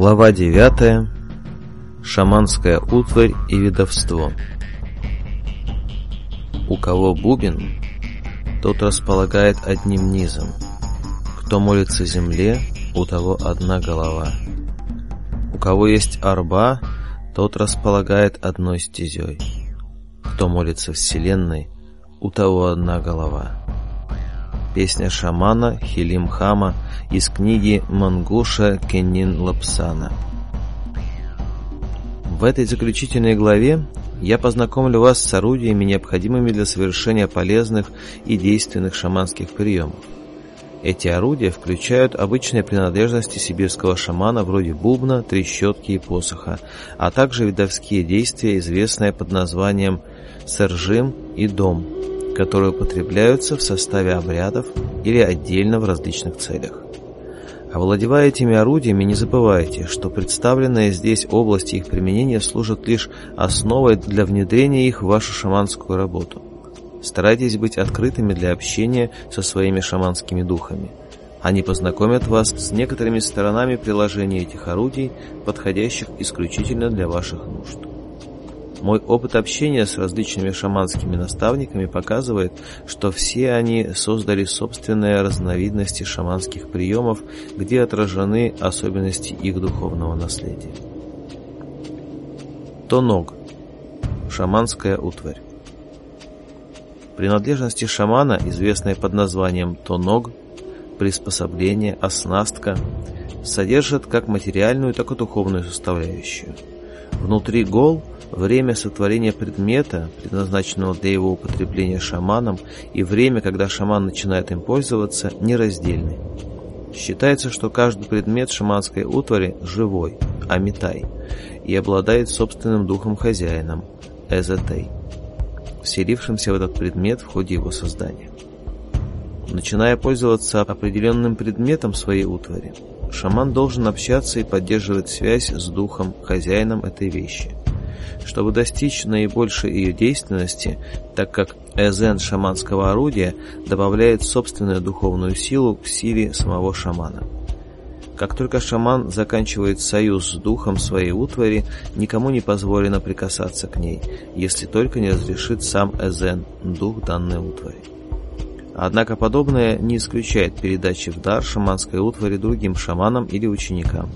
Глава 9. Шаманская утварь и ведовство. У кого бубен, тот располагает одним низом. Кто молится земле, у того одна голова. У кого есть арба, тот располагает одной стезей. Кто молится вселенной, у того одна голова. Песня шамана Хелим Хама из книги Мангуша Кеннин Лапсана. В этой заключительной главе я познакомлю вас с орудиями, необходимыми для совершения полезных и действенных шаманских приемов. Эти орудия включают обычные принадлежности сибирского шамана вроде бубна, трещотки и посоха, а также видовские действия, известные под названием «сержим» и «дом», которые употребляются в составе обрядов или отдельно в различных целях. Овладевая этими орудиями, не забывайте, что представленные здесь области их применения служат лишь основой для внедрения их в вашу шаманскую работу. Старайтесь быть открытыми для общения со своими шаманскими духами. Они познакомят вас с некоторыми сторонами приложения этих орудий, подходящих исключительно для ваших нужд. Мой опыт общения с различными шаманскими наставниками показывает, что все они создали собственные разновидности шаманских приемов, где отражены особенности их духовного наследия. Тоног. Шаманская утварь. Принадлежности шамана, известные под названием тоног, приспособление, оснастка, содержат как материальную, так и духовную составляющую. Внутри гол – Время сотворения предмета, предназначенного для его употребления шаманом, и время, когда шаман начинает им пользоваться, нераздельны. Считается, что каждый предмет шаманской утвари живой, амитай, и обладает собственным духом-хозяином, эзотей, вселившимся в этот предмет в ходе его создания. Начиная пользоваться определенным предметом своей утвари, шаман должен общаться и поддерживать связь с духом, хозяином этой вещи. Чтобы достичь наибольшей ее действенности, так как эзен шаманского орудия добавляет собственную духовную силу к силе самого шамана. Как только шаман заканчивает союз с духом своей утвари, никому не позволено прикасаться к ней, если только не разрешит сам Эзен, дух данной утвари. Однако подобное не исключает передачи в дар шаманской утвари другим шаманам или ученикам.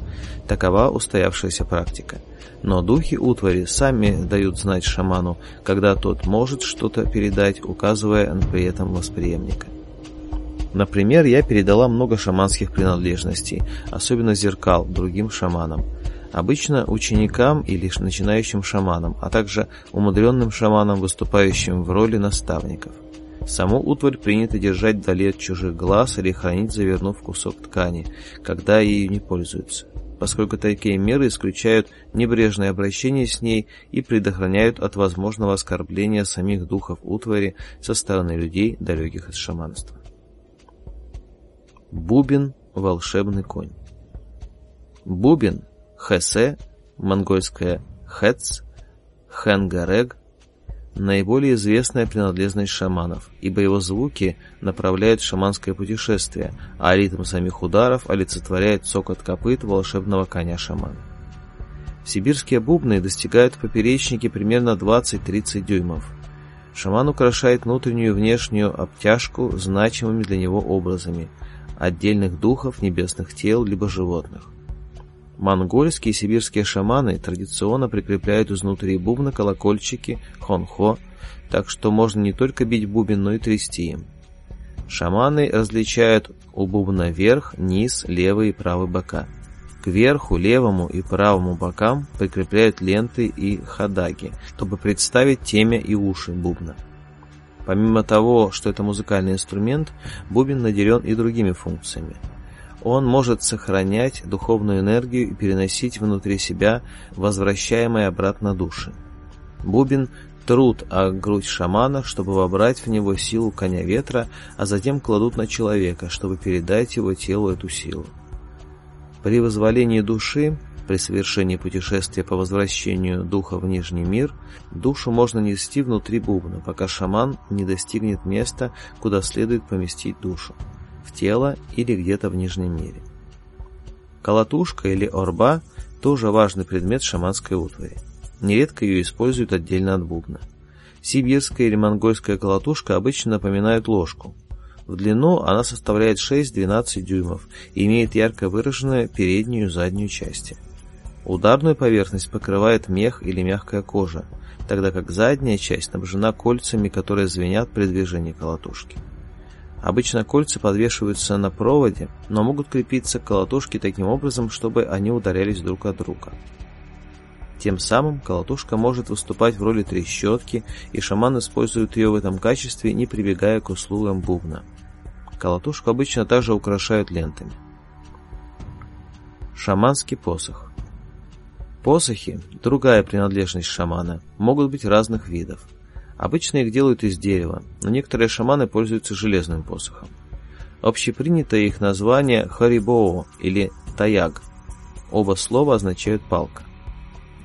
Такова устоявшаяся практика – но духи утвари сами дают знать шаману, когда тот может что-то передать, указывая при этом восприемника. Например, я передала много шаманских принадлежностей, особенно зеркал, другим шаманам. Обычно ученикам или начинающим шаманам, а также умудренным шаманам, выступающим в роли наставников. Саму утварь принято держать вдали от чужих глаз или хранить, завернув кусок ткани, когда ею не пользуются поскольку такие меры исключают небрежное обращение с ней и предохраняют от возможного оскорбления самих духов утвари со стороны людей, далеких от шаманства. Бубен – волшебный конь. Бубен – хэсэ, монгольское хэц, хэнгарег, наиболее известная принадлежность шаманов, ибо его звуки направляют шаманское путешествие, а ритм самих ударов олицетворяет сок от копыт волшебного коня шамана. Сибирские бубны достигают в поперечнике примерно 20-30 дюймов. Шаман украшает внутреннюю и внешнюю обтяжку значимыми для него образами – отдельных духов, небесных тел, либо животных. Монгольские и сибирские шаманы традиционно прикрепляют изнутри бубна колокольчики хонхо, так что можно не только бить бубен, но и трясти им. Шаманы различают у бубна верх, низ, левый и правый бока. К верху, левому и правому бокам прикрепляют ленты и хадаги, чтобы представить темя и уши бубна. Помимо того, что это музыкальный инструмент, бубен наделен и другими функциями он может сохранять духовную энергию и переносить внутри себя возвращаемые обратно души. Бубен труд о грудь шамана, чтобы вобрать в него силу коня ветра, а затем кладут на человека, чтобы передать его телу эту силу. При возволении души, при совершении путешествия по возвращению духа в Нижний мир, душу можно нести внутри бубна, пока шаман не достигнет места, куда следует поместить душу в тело или где-то в Нижнем мире. Колотушка или орба – тоже важный предмет шаманской утвари. Нередко ее используют отдельно от бубна. Сибирская или монгольская колотушка обычно напоминает ложку. В длину она составляет 6-12 дюймов и имеет ярко выраженную переднюю и заднюю части. Ударную поверхность покрывает мех или мягкая кожа, тогда как задняя часть снабжена кольцами, которые звенят при движении колотушки. Обычно кольца подвешиваются на проводе, но могут крепиться к колотушке таким образом, чтобы они ударялись друг от друга. Тем самым колотушка может выступать в роли трещотки, и шаман использует ее в этом качестве, не прибегая к услугам бубна. Колотушку обычно также украшают лентами. Шаманский посох Посохи – другая принадлежность шамана, могут быть разных видов – Обычно их делают из дерева, но некоторые шаманы пользуются железным посохом. Общепринятое их название харибоу или таяг. Оба слова означают палка.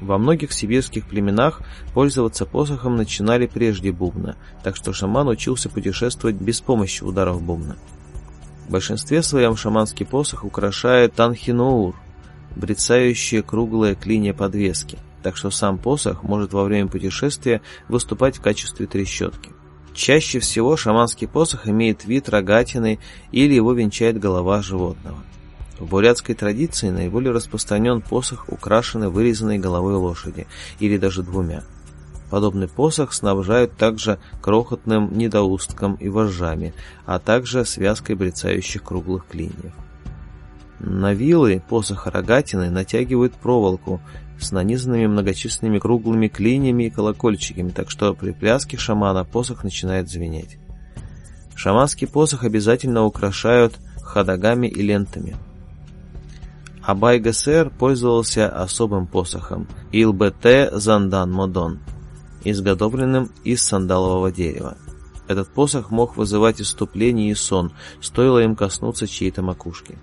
Во многих сибирских племенах пользоваться посохом начинали прежде бубна, так что шаман учился путешествовать без помощи ударов бубна. В большинстве своем шаманский посох украшает танхинуур, брицающие круглые клинья подвески – так что сам посох может во время путешествия выступать в качестве трещотки. Чаще всего шаманский посох имеет вид рогатины или его венчает голова животного. В бурятской традиции наиболее распространен посох, украшенный вырезанной головой лошади, или даже двумя. Подобный посох снабжают также крохотным недоустком и вожжами, а также связкой брецающих круглых клиньев. На вилы посоха рогатины натягивают проволоку с нанизанными многочисленными круглыми клиньями и колокольчиками, так что при пляске шамана посох начинает звенеть. Шаманский посох обязательно украшают ходогами и лентами. Абай ГСР пользовался особым посохом Илбт Зандан Модон, изготовленным из сандалового дерева. Этот посох мог вызывать иступление и сон, стоило им коснуться чьей-то макушки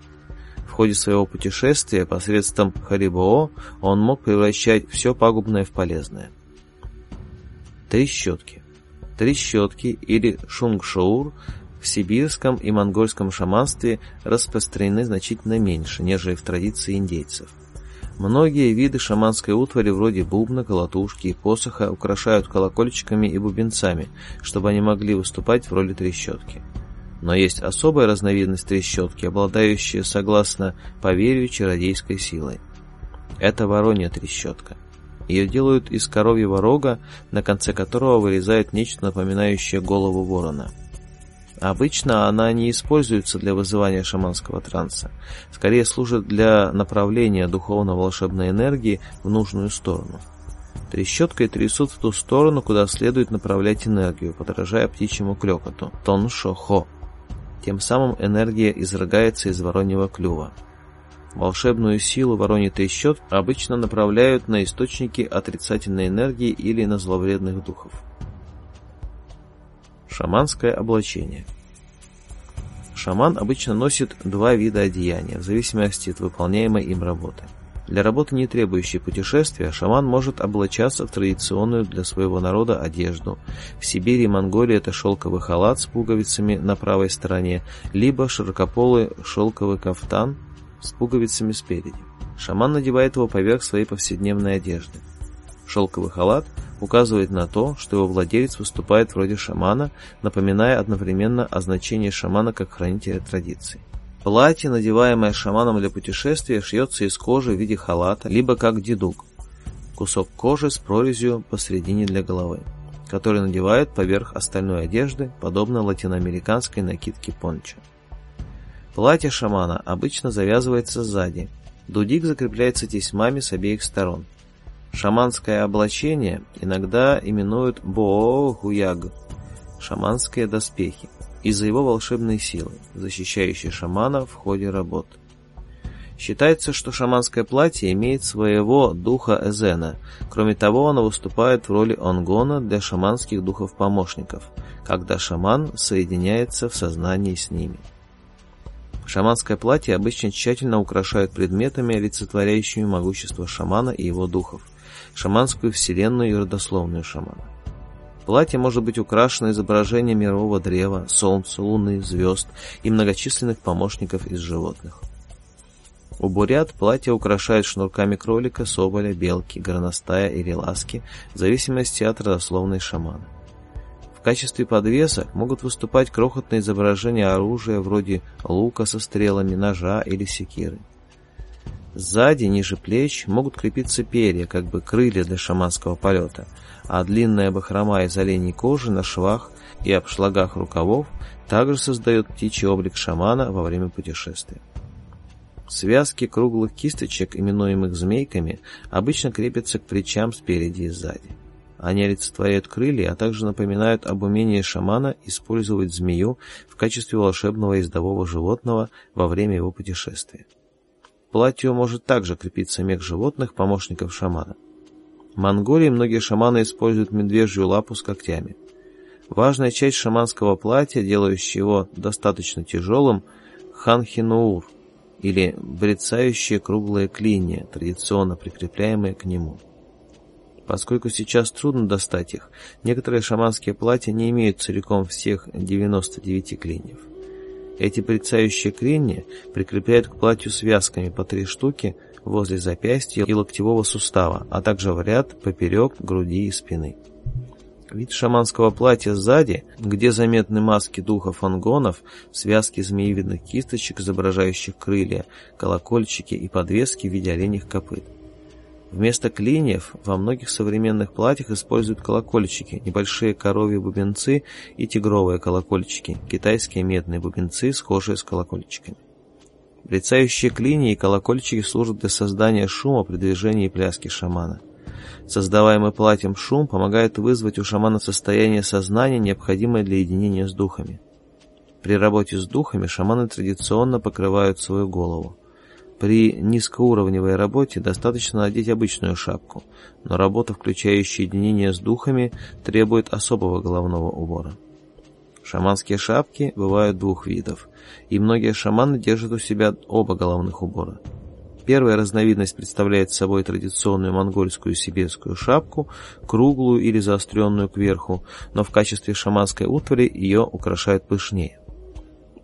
ходе своего путешествия посредством Харибоо он мог превращать все пагубное в полезное. Три щетки. Три щетки или шунгшоур в сибирском и монгольском шаманстве распространены значительно меньше, нежели в традиции индейцев. Многие виды шаманской утвари вроде бубна, колотушки и посоха украшают колокольчиками и бубенцами, чтобы они могли выступать в роли трещотки. Но есть особая разновидность трещотки, обладающая, согласно поверью, чародейской силой. Это воронья трещотка. Ее делают из коровьего рога, на конце которого вырезают нечто напоминающее голову ворона. Обычно она не используется для вызывания шаманского транса, скорее служит для направления духовно-волшебной энергии в нужную сторону. Трещоткой трясут в ту сторону, куда следует направлять энергию, подражая птичьему клёкоту – тон шо хо тем самым энергия изрыгается из вороньего клюва. Волшебную силу воронитый счет обычно направляют на источники отрицательной энергии или на зловредных духов. Шаманское облачение Шаман обычно носит два вида одеяния, в зависимости от выполняемой им работы – для работы не требующей путешествия шаман может облачаться в традиционную для своего народа одежду. В Сибири и Монголии это шелковый халат с пуговицами на правой стороне, либо широкополый шелковый кафтан с пуговицами спереди. Шаман надевает его поверх своей повседневной одежды. Шелковый халат указывает на то, что его владелец выступает вроде шамана, напоминая одновременно о значении шамана как хранителя традиций. Платье, надеваемое шаманом для путешествия, шьется из кожи в виде халата, либо как дедук – кусок кожи с прорезью посредине для головы, который надевают поверх остальной одежды, подобно латиноамериканской накидке понча. Платье шамана обычно завязывается сзади, дудик закрепляется тесьмами с обеих сторон. Шаманское облачение иногда именуют боо-хуяг – шаманские доспехи – из-за его волшебной силы, защищающей шамана в ходе работ. Считается, что шаманское платье имеет своего духа Эзена. Кроме того, оно выступает в роли онгона для шаманских духов-помощников, когда шаман соединяется в сознании с ними. Шаманское платье обычно тщательно украшают предметами, олицетворяющими могущество шамана и его духов, шаманскую вселенную и родословную шамана. Платье может быть украшено изображением мирового древа, солнца, луны, звезд и многочисленных помощников из животных. У бурят платье украшают шнурками кролика, соболя, белки, горностая или ласки, в зависимости от родословной шамана. В качестве подвеса могут выступать крохотные изображения оружия вроде лука со стрелами, ножа или секиры. Сзади, ниже плеч, могут крепиться перья, как бы крылья для шаманского полета, а длинная бахрома из оленей кожи на швах и обшлагах рукавов также создает птичий облик шамана во время путешествия. Связки круглых кисточек, именуемых змейками, обычно крепятся к плечам спереди и сзади. Они олицетворяют крылья, а также напоминают об умении шамана использовать змею в качестве волшебного ездового животного во время его путешествия платье может также крепиться мех животных, помощников шамана. В Монголии многие шаманы используют медвежью лапу с когтями. Важная часть шаманского платья, делающая его достаточно тяжелым, ханхинуур, или брецающие круглые клинья, традиционно прикрепляемые к нему. Поскольку сейчас трудно достать их, некоторые шаманские платья не имеют целиком всех 99 клиньев. Эти прицающие крения прикрепляют к платью связками по три штуки возле запястья и локтевого сустава, а также в ряд поперек груди и спины. Вид шаманского платья сзади, где заметны маски духов ангонов, связки змеевидных кисточек, изображающих крылья, колокольчики и подвески в виде оленьих копыт. Вместо клиньев во многих современных платьях используют колокольчики, небольшие коровьи бубенцы и тигровые колокольчики, китайские медные бубенцы, схожие с колокольчиками. Брицающие клинья и колокольчики служат для создания шума при движении пляски шамана. Создаваемый платьем шум помогает вызвать у шамана состояние сознания, необходимое для единения с духами. При работе с духами шаманы традиционно покрывают свою голову. При низкоуровневой работе достаточно надеть обычную шапку, но работа, включающая единение с духами, требует особого головного убора. Шаманские шапки бывают двух видов, и многие шаманы держат у себя оба головных убора. Первая разновидность представляет собой традиционную монгольскую сибирскую шапку, круглую или заостренную кверху, но в качестве шаманской утвари ее украшают пышнее.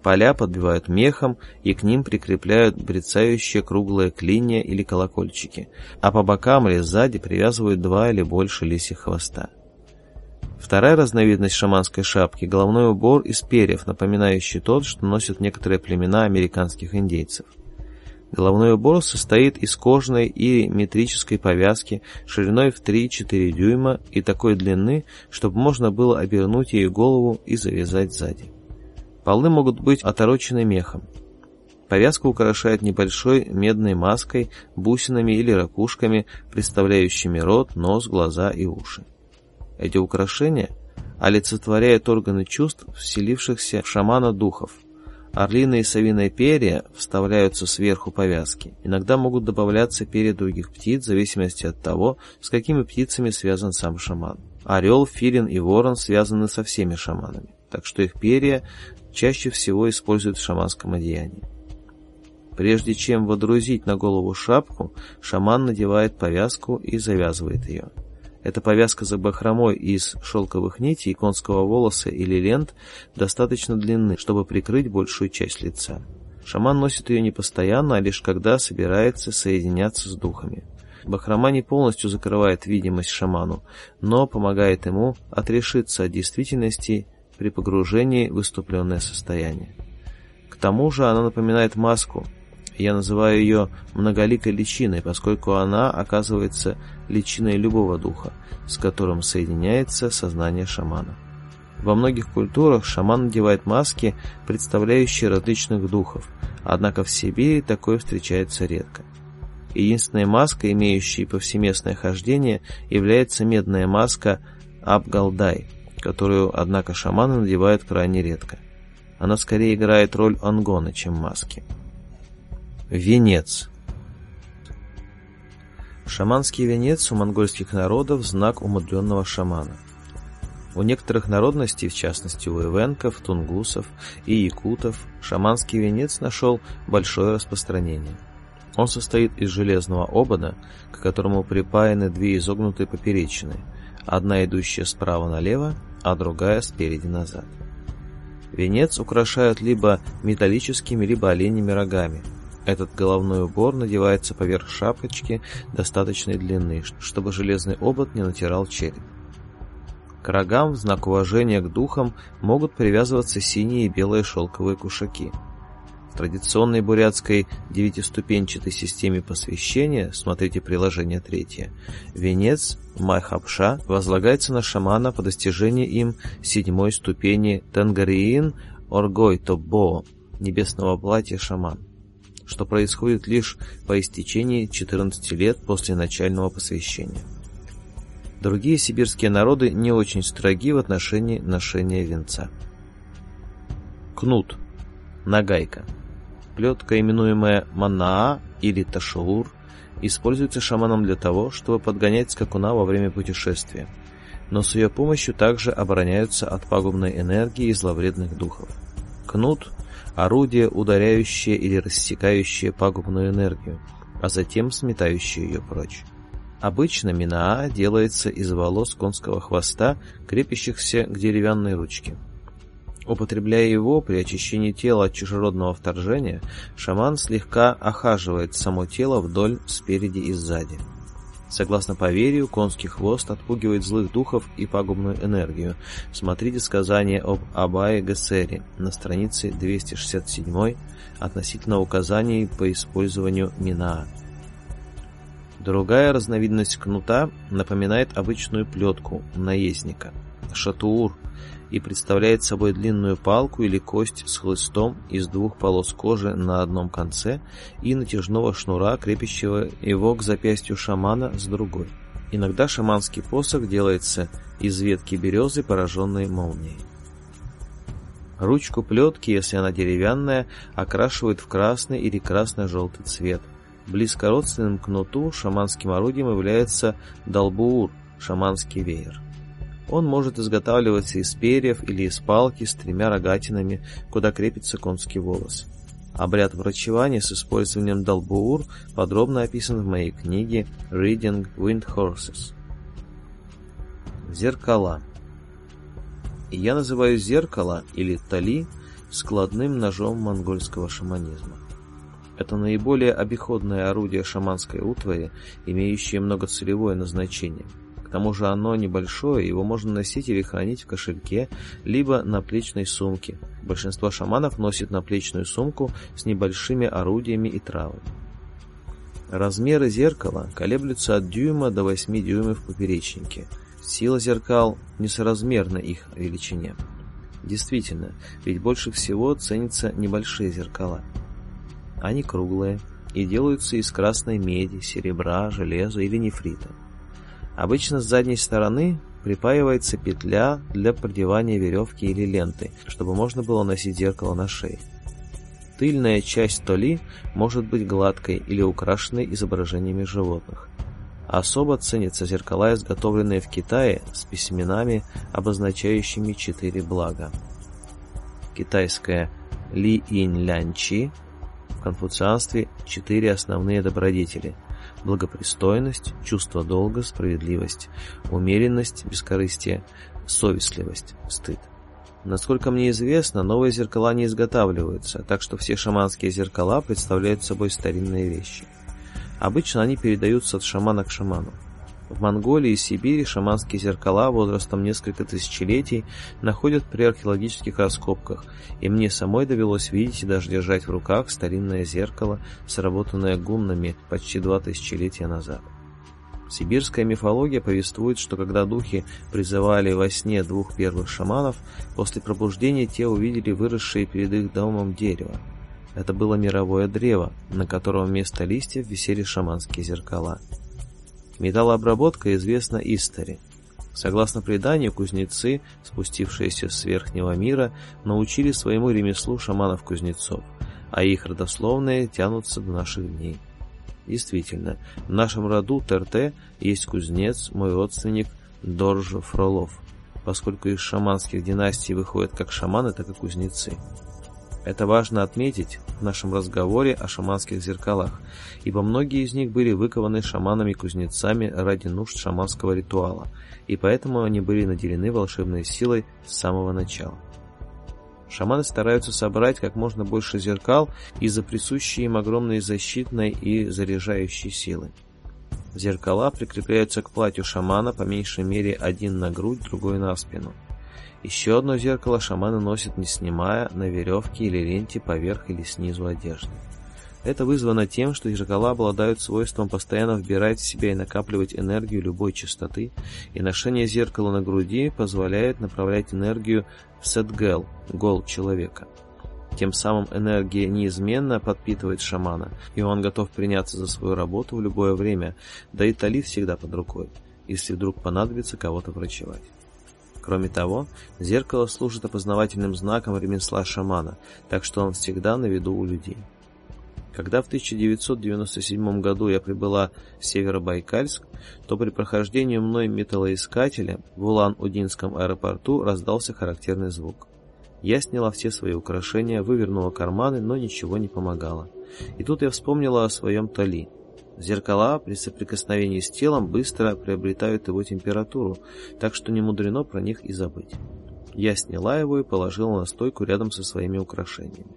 Поля подбивают мехом, и к ним прикрепляют брицающие круглые клинья или колокольчики, а по бокам или сзади привязывают два или больше лисьих хвоста. Вторая разновидность шаманской шапки – головной убор из перьев, напоминающий тот, что носят некоторые племена американских индейцев. Головной убор состоит из кожной и метрической повязки шириной в 3-4 дюйма и такой длины, чтобы можно было обернуть ее голову и завязать сзади. Полы могут быть оторочены мехом. Повязку украшает небольшой медной маской, бусинами или ракушками, представляющими рот, нос, глаза и уши. Эти украшения олицетворяют органы чувств, вселившихся в шамана духов. Орлиные и совиные перья вставляются сверху повязки. Иногда могут добавляться перья других птиц, в зависимости от того, с какими птицами связан сам шаман. Орел, филин и ворон связаны со всеми шаманами, так что их перья чаще всего используют в шаманском одеянии. Прежде чем водрузить на голову шапку, шаман надевает повязку и завязывает ее. Эта повязка за бахромой из шелковых нитей, конского волоса или лент достаточно длинны, чтобы прикрыть большую часть лица. Шаман носит ее не постоянно, а лишь когда собирается соединяться с духами. Бахрома не полностью закрывает видимость шаману, но помогает ему отрешиться от действительности при погружении в выступленное состояние. К тому же она напоминает маску. Я называю ее многоликой личиной, поскольку она оказывается личиной любого духа, с которым соединяется сознание шамана. Во многих культурах шаман надевает маски, представляющие различных духов, однако в Сибири такое встречается редко. Единственная маска, имеющая повсеместное хождение, является медная маска Абгалдай – которую, однако, шаманы надевают крайне редко. Она скорее играет роль ангона, чем маски. Венец. Шаманский венец у монгольских народов – знак умудренного шамана. У некоторых народностей, в частности у ивенков, тунгусов и якутов, шаманский венец нашел большое распространение. Он состоит из железного обода, к которому припаяны две изогнутые поперечины, одна идущая справа налево, а другая спереди назад. Венец украшают либо металлическими, либо оленями рогами. Этот головной убор надевается поверх шапочки достаточной длины, чтобы железный обод не натирал череп. К рогам в знак уважения к духам могут привязываться синие и белые шелковые кушаки – Традиционной бурятской девятиступенчатой системе посвящения, смотрите приложение третье, венец Майхапша возлагается на шамана по достижении им седьмой ступени Тангариин Оргой Тоббо, небесного платья шаман что происходит лишь по истечении 14 лет после начального посвящения. Другие сибирские народы не очень строги в отношении ношения венца. Кнут. Нагайка. Плетка, именуемая манаа или ташаур, используется шаманом для того, чтобы подгонять скакуна во время путешествия, но с ее помощью также обороняются от пагубной энергии и зловредных духов. Кнут – орудие, ударяющее или рассекающее пагубную энергию, а затем сметающее ее прочь. Обычно минаа делается из волос конского хвоста, крепящихся к деревянной ручке. Употребляя его при очищении тела от чужеродного вторжения, шаман слегка охаживает само тело вдоль, спереди и сзади. Согласно поверью, конский хвост отпугивает злых духов и пагубную энергию. Смотрите сказание об Абае Гессере на странице 267 относительно указаний по использованию Минаа. Другая разновидность кнута напоминает обычную плетку, наездника. Шатуур и представляет собой длинную палку или кость с хлыстом из двух полос кожи на одном конце и натяжного шнура, крепящего его к запястью шамана с другой. Иногда шаманский посох делается из ветки березы, пораженной молнией. Ручку плетки, если она деревянная, окрашивают в красный или красно-желтый цвет. Близкородственным кнуту шаманским орудием является долбуур, шаманский веер. Он может изготавливаться из перьев или из палки с тремя рогатинами, куда крепится конский волос. Обряд врачевания с использованием долбуур подробно описан в моей книге «Reading Wind Horses». Зеркала. Я называю зеркало или тали складным ножом монгольского шаманизма. Это наиболее обиходное орудие шаманской утвари, имеющее многоцелевое назначение – тому же оно небольшое, его можно носить или хранить в кошельке, либо на плечной сумке. Большинство шаманов носит наплечную сумку с небольшими орудиями и травами. Размеры зеркала колеблются от дюйма до 8 дюймов в поперечнике. Сила зеркал несоразмерна их величине. Действительно, ведь больше всего ценятся небольшие зеркала. Они круглые и делаются из красной меди, серебра, железа или нефрита. Обычно с задней стороны припаивается петля для продевания веревки или ленты, чтобы можно было носить зеркало на шее. Тыльная часть толи может быть гладкой или украшенной изображениями животных. Особо ценятся зеркала, изготовленные в Китае с письменами, обозначающими четыре блага. Китайское «Ли-Инь-Лян-Чи» в конфуцианстве четыре основные добродетели – благопристойность, чувство долга, справедливость, умеренность, бескорыстие, совестливость, стыд. Насколько мне известно, новые зеркала не изготавливаются, так что все шаманские зеркала представляют собой старинные вещи. Обычно они передаются от шамана к шаману. В Монголии и Сибири шаманские зеркала возрастом несколько тысячелетий находят при археологических раскопках, и мне самой довелось видеть и даже держать в руках старинное зеркало, сработанное гумнами почти два тысячелетия назад. Сибирская мифология повествует, что когда духи призывали во сне двух первых шаманов, после пробуждения те увидели выросшее перед их домом дерево. Это было мировое древо, на котором вместо листьев висели шаманские зеркала – Металлообработка известна Истари. Согласно преданию, кузнецы, спустившиеся с верхнего мира, научили своему ремеслу шаманов-кузнецов, а их родословные тянутся до наших дней. Действительно, в нашем роду Терте есть кузнец, мой родственник Дорж Фролов, поскольку из шаманских династий выходят как шаманы, так и кузнецы. Это важно отметить в нашем разговоре о шаманских зеркалах, ибо многие из них были выкованы шаманами-кузнецами ради нужд шаманского ритуала, и поэтому они были наделены волшебной силой с самого начала. Шаманы стараются собрать как можно больше зеркал из-за присущей им огромной защитной и заряжающей силы. Зеркала прикрепляются к платью шамана по меньшей мере один на грудь, другой на спину – еще одно зеркало шаманы носят не снимая, на веревке или ленте поверх или снизу одежды. Это вызвано тем, что зеркала обладают свойством постоянно вбирать в себя и накапливать энергию любой частоты, и ношение зеркала на груди позволяет направлять энергию в сетгел, гол человека. Тем самым энергия неизменно подпитывает шамана, и он готов приняться за свою работу в любое время, да и талит всегда под рукой, если вдруг понадобится кого-то врачевать. Кроме того, зеркало служит опознавательным знаком ремесла шамана, так что он всегда на виду у людей. Когда в 1997 году я прибыла в Северобайкальск, то при прохождении мной металлоискателя в Улан-Удинском аэропорту раздался характерный звук. Я сняла все свои украшения, вывернула карманы, но ничего не помогало. И тут я вспомнила о своем Тали – Зеркала при соприкосновении с телом быстро приобретают его температуру, так что не мудрено про них и забыть. Я сняла его и положила на стойку рядом со своими украшениями.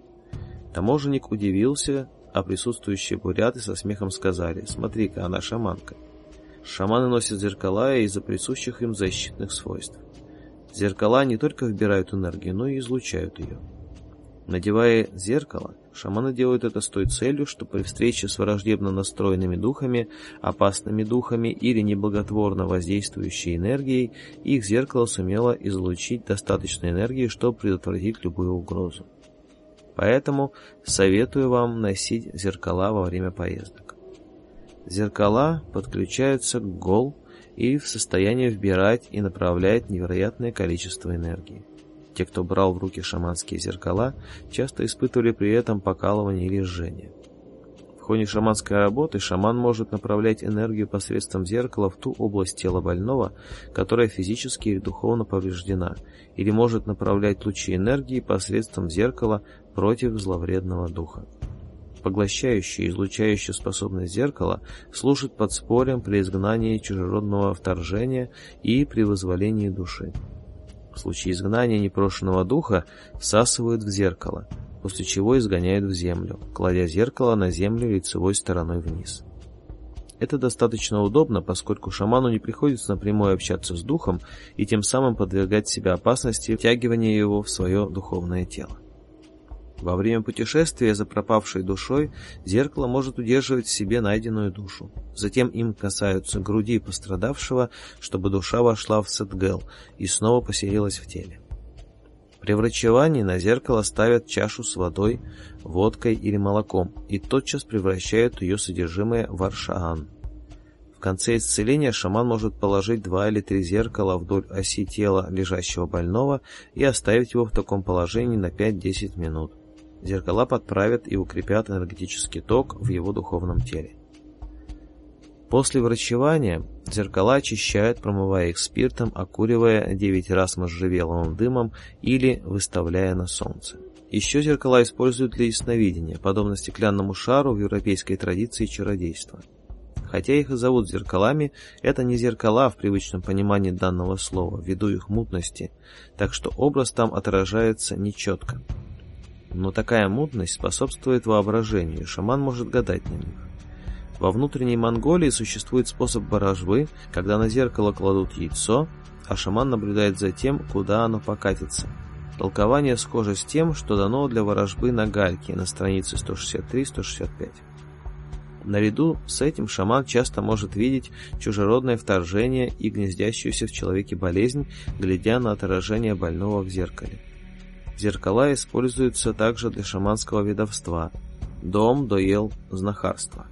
Таможенник удивился, а присутствующие буряты со смехом сказали «Смотри-ка, она шаманка». Шаманы носят зеркала из-за присущих им защитных свойств. Зеркала не только вбирают энергию, но и излучают ее. Надевая зеркало – Шаманы делают это с той целью, что при встрече с враждебно настроенными духами, опасными духами или неблаготворно воздействующей энергией, их зеркало сумело излучить достаточно энергии, чтобы предотвратить любую угрозу. Поэтому советую вам носить зеркала во время поездок. Зеркала подключаются к гол и в состоянии вбирать и направлять невероятное количество энергии. Те, кто брал в руки шаманские зеркала, часто испытывали при этом покалывание или жжение. В ходе шаманской работы шаман может направлять энергию посредством зеркала в ту область тела больного, которая физически или духовно повреждена, или может направлять лучи энергии посредством зеркала против зловредного духа поглощающее и излучающее способность зеркала, служит подспорьем при изгнании чужеродного вторжения и при вызволении души. В случае изгнания непрошенного духа всасывают в зеркало, после чего изгоняют в землю, кладя зеркало на землю лицевой стороной вниз. Это достаточно удобно, поскольку шаману не приходится напрямую общаться с духом и тем самым подвергать себя опасности втягивания его в свое духовное тело. Во время путешествия за пропавшей душой зеркало может удерживать в себе найденную душу. Затем им касаются груди пострадавшего, чтобы душа вошла в сетгел и снова поселилась в теле. При врачевании на зеркало ставят чашу с водой, водкой или молоком и тотчас превращают ее содержимое в аршаан. В конце исцеления шаман может положить два или три зеркала вдоль оси тела лежащего больного и оставить его в таком положении на 5-10 минут. Зеркала подправят и укрепят энергетический ток в его духовном теле. После врачевания зеркала очищают, промывая их спиртом, окуривая 9 раз можжевеловым дымом или выставляя на солнце. Еще зеркала используют для ясновидения, подобно стеклянному шару в европейской традиции чародейства. Хотя их и зовут зеркалами, это не зеркала в привычном понимании данного слова, ввиду их мутности, так что образ там отражается нечетко но такая модность способствует воображению, шаман может гадать на них. Во внутренней Монголии существует способ барожбы, когда на зеркало кладут яйцо, а шаман наблюдает за тем, куда оно покатится. Толкование схоже с тем, что дано для ворожбы на гальке на странице 163-165. Наряду с этим шаман часто может видеть чужеродное вторжение и гнездящуюся в человеке болезнь, глядя на отражение больного в зеркале. Зеркала используются также для шаманского ведовства, дом, доел, знахарства.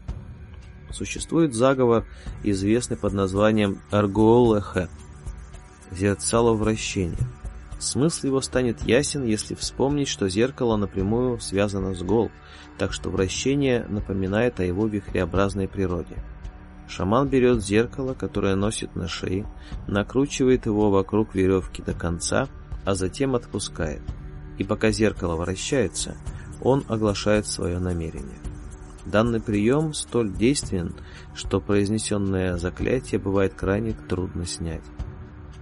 Существует заговор, известный под названием Аргуолэхэ – зерцало вращения. Смысл его станет ясен, если вспомнить, что зеркало напрямую связано с гол, так что вращение напоминает о его вихреобразной природе. Шаман берет зеркало, которое носит на шее, накручивает его вокруг веревки до конца, а затем отпускает – и пока зеркало вращается, он оглашает свое намерение. Данный прием столь действен, что произнесенное заклятие бывает крайне трудно снять.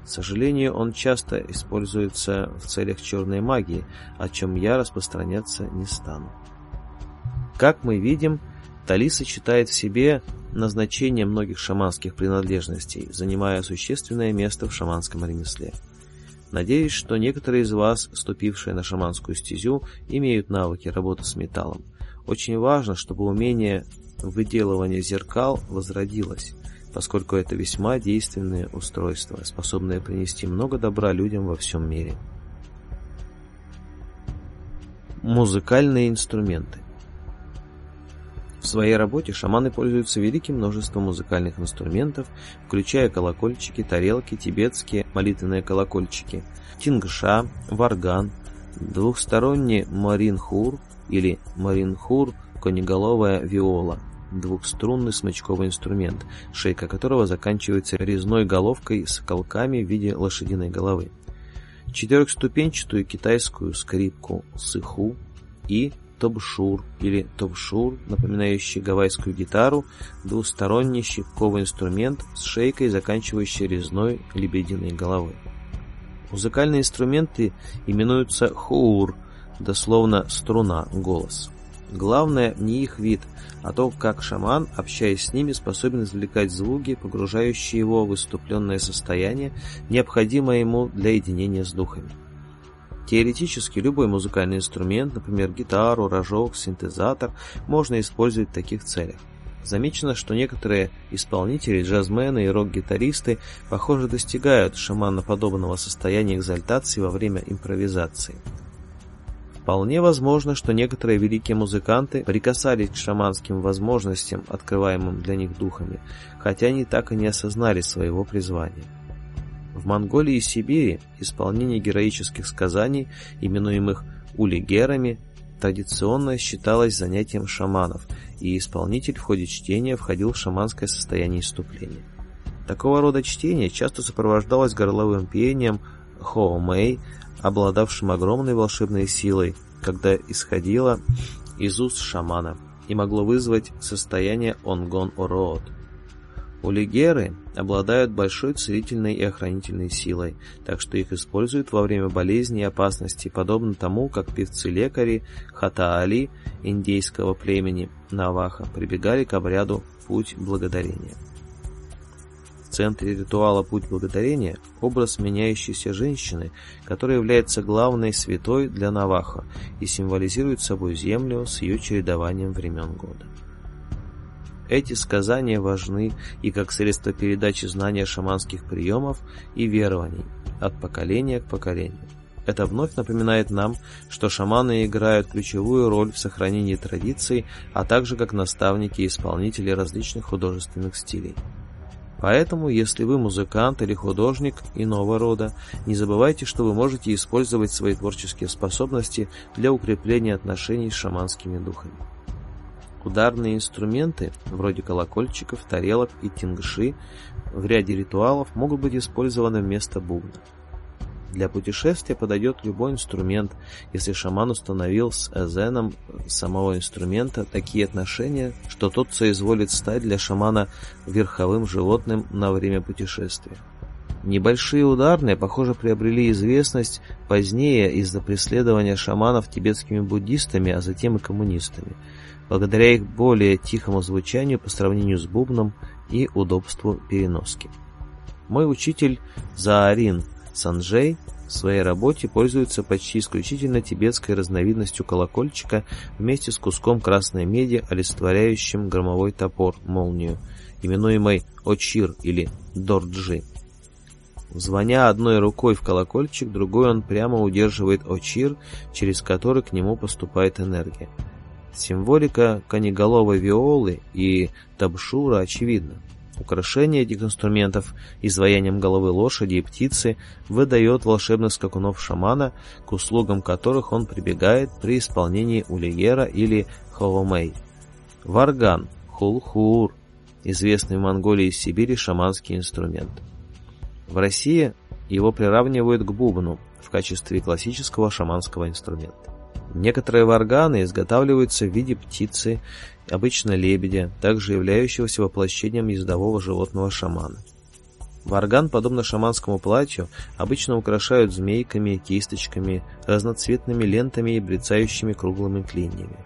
К сожалению, он часто используется в целях черной магии, о чем я распространяться не стану. Как мы видим, Талиса сочетает в себе назначение многих шаманских принадлежностей, занимая существенное место в шаманском ремесле. Надеюсь, что некоторые из вас, ступившие на шаманскую стезю, имеют навыки работы с металлом. Очень важно, чтобы умение выделывания зеркал возродилось, поскольку это весьма действенное устройство, способное принести много добра людям во всем мире. Музыкальные инструменты в своей работе шаманы пользуются великим множеством музыкальных инструментов, включая колокольчики, тарелки, тибетские молитвенные колокольчики, тингша, варган, двухсторонний маринхур или маринхур конеголовая виола, двухструнный смычковый инструмент, шейка которого заканчивается резной головкой с колками в виде лошадиной головы, четырехступенчатую китайскую скрипку сыху и «Тобшур» или «Тобшур», напоминающий гавайскую гитару, двусторонний щипковый инструмент с шейкой, заканчивающей резной лебединой головой. Музыкальные инструменты именуются «хоур», дословно «струна», «голос». Главное не их вид, а то, как шаман, общаясь с ними, способен извлекать звуки, погружающие его в выступленное состояние, необходимое ему для единения с духами. Теоретически любой музыкальный инструмент, например, гитару, рожок, синтезатор, можно использовать в таких целях. Замечено, что некоторые исполнители, джазмены и рок-гитаристы, похоже, достигают шаманоподобного состояния экзальтации во время импровизации. Вполне возможно, что некоторые великие музыканты прикасались к шаманским возможностям, открываемым для них духами, хотя они так и не осознали своего призвания. В Монголии и Сибири исполнение героических сказаний, именуемых улигерами, традиционно считалось занятием шаманов, и исполнитель в ходе чтения входил в шаманское состояние иступления. Такого рода чтение часто сопровождалось горловым пением хоумей, обладавшим огромной волшебной силой, когда исходило из уст шамана и могло вызвать состояние онгон-ороот – Улигеры обладают большой целительной и охранительной силой, так что их используют во время болезней и опасностей, подобно тому, как певцы-лекари Хатаали индейского племени Наваха прибегали к обряду «Путь благодарения». В центре ритуала «Путь благодарения» образ меняющейся женщины, которая является главной святой для Наваха и символизирует собой землю с ее чередованием времен года. Эти сказания важны и как средство передачи знания шаманских приемов и верований от поколения к поколению. Это вновь напоминает нам, что шаманы играют ключевую роль в сохранении традиций, а также как наставники и исполнители различных художественных стилей. Поэтому, если вы музыкант или художник иного рода, не забывайте, что вы можете использовать свои творческие способности для укрепления отношений с шаманскими духами ударные инструменты, вроде колокольчиков, тарелок и тингши, в ряде ритуалов могут быть использованы вместо бубна. Для путешествия подойдет любой инструмент, если шаман установил с эзеном самого инструмента такие отношения, что тот соизволит стать для шамана верховым животным на время путешествия. Небольшие ударные, похоже, приобрели известность позднее из-за преследования шаманов тибетскими буддистами, а затем и коммунистами – благодаря их более тихому звучанию по сравнению с бубном и удобству переноски. Мой учитель Заарин Санжей в своей работе пользуется почти исключительно тибетской разновидностью колокольчика вместе с куском красной меди, олицетворяющим громовой топор молнию, именуемой Очир или Дорджи. Звоня одной рукой в колокольчик, другой он прямо удерживает Очир, через который к нему поступает энергия. Символика конеголовой виолы и табшура очевидна. Украшение этих инструментов изваянием головы лошади и птицы выдает волшебных скакунов-шамана, к услугам которых он прибегает при исполнении улиера или холомей. Варган, хулхур, известный в Монголии и Сибири шаманский инструмент. В России его приравнивают к бубну в качестве классического шаманского инструмента. Некоторые варганы изготавливаются в виде птицы, обычно лебедя, также являющегося воплощением ездового животного шамана. Варган, подобно шаманскому платью, обычно украшают змейками, кисточками, разноцветными лентами и брицающими круглыми клиньями.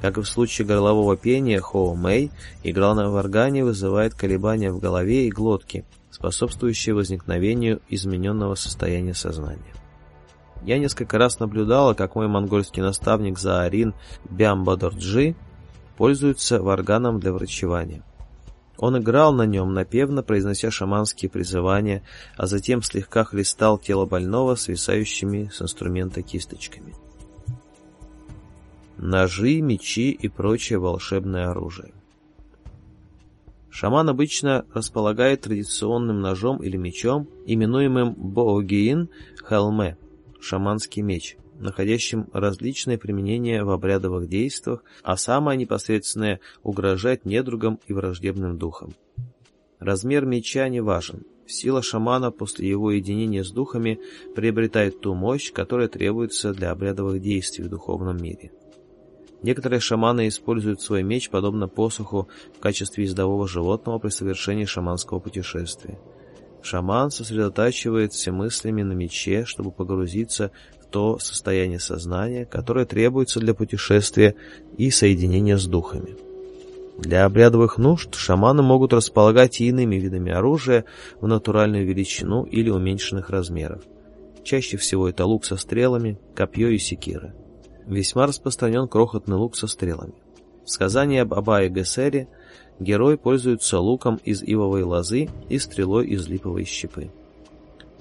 Как и в случае горлового пения, Хоу Мэй игра на варгане вызывает колебания в голове и глотке, способствующие возникновению измененного состояния сознания. Я несколько раз наблюдала, как мой монгольский наставник Заарин Бямбадарджи пользуется варганом для врачевания. Он играл на нем, напевно произнося шаманские призывания, а затем слегка хлестал тело больного свисающими с инструмента кисточками. Ножи, мечи и прочее волшебное оружие. Шаман обычно располагает традиционным ножом или мечом, именуемым боогиин хелме, шаманский меч, находящим различные применения в обрядовых действиях, а самое непосредственное – угрожать недругам и враждебным духам. Размер меча не важен. Сила шамана после его единения с духами приобретает ту мощь, которая требуется для обрядовых действий в духовном мире. Некоторые шаманы используют свой меч, подобно посоху, в качестве ездового животного при совершении шаманского путешествия – Шаман сосредотачивает все мыслями на мече, чтобы погрузиться в то состояние сознания, которое требуется для путешествия и соединения с духами. Для обрядовых нужд шаманы могут располагать и иными видами оружия в натуральную величину или уменьшенных размеров. Чаще всего это лук со стрелами, копье и секира. Весьма распространен крохотный лук со стрелами. Сказание об Абае Гесере герой пользуется луком из ивовой лозы и стрелой из липовой щепы.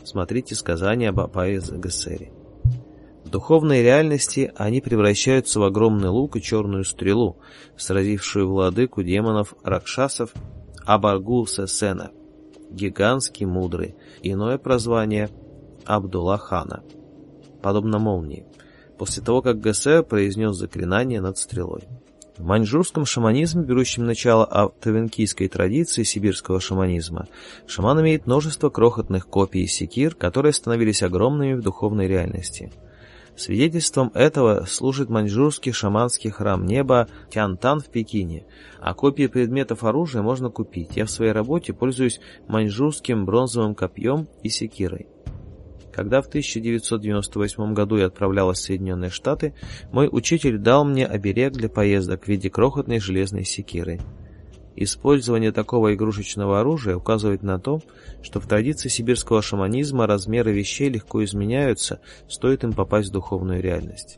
Смотрите сказание об Абае Гесере. В духовной реальности они превращаются в огромный лук и черную стрелу, сразившую владыку демонов Ракшасов Абаргулса Сена, гигантский мудрый, иное прозвание Абдулла Хана, подобно молнии, после того, как Гесе произнес заклинание над стрелой. В маньчжурском шаманизме, берущем начало от венкийской традиции сибирского шаманизма, шаман имеет множество крохотных копий секир, которые становились огромными в духовной реальности. Свидетельством этого служит маньчжурский шаманский храм неба Тянтан в Пекине, а копии предметов оружия можно купить. Я в своей работе пользуюсь маньчжурским бронзовым копьем и секирой. Когда в 1998 году я отправлялась в Соединенные Штаты, мой учитель дал мне оберег для поездок в виде крохотной железной секиры. Использование такого игрушечного оружия указывает на то, что в традиции сибирского шаманизма размеры вещей легко изменяются, стоит им попасть в духовную реальность.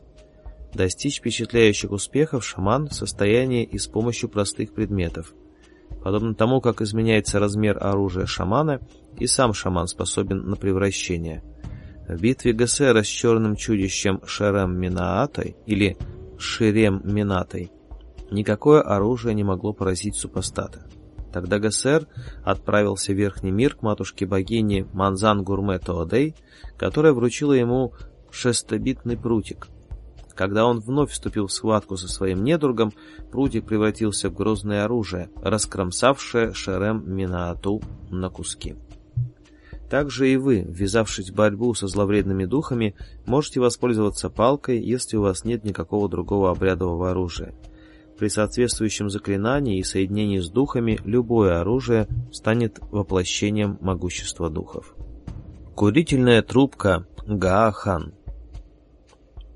Достичь впечатляющих успехов шаман в состоянии и с помощью простых предметов. Подобно тому, как изменяется размер оружия шамана, и сам шаман способен на превращение – Битве Гессера с черным чудищем Шерем Минаатой или Шерем Минатой никакое оружие не могло поразить супостата. Тогда Гессер отправился в Верхний мир к матушке-богине Манзан Гурме Тоодей, которая вручила ему шестобитный прутик. Когда он вновь вступил в схватку со своим недругом, прутик превратился в грозное оружие, раскромсавшее Шерем Минаату на куски. Также и вы, ввязавшись в борьбу со зловредными духами, можете воспользоваться палкой, если у вас нет никакого другого обрядового оружия. При соответствующем заклинании и соединении с духами любое оружие станет воплощением могущества духов. Курительная трубка Гаахан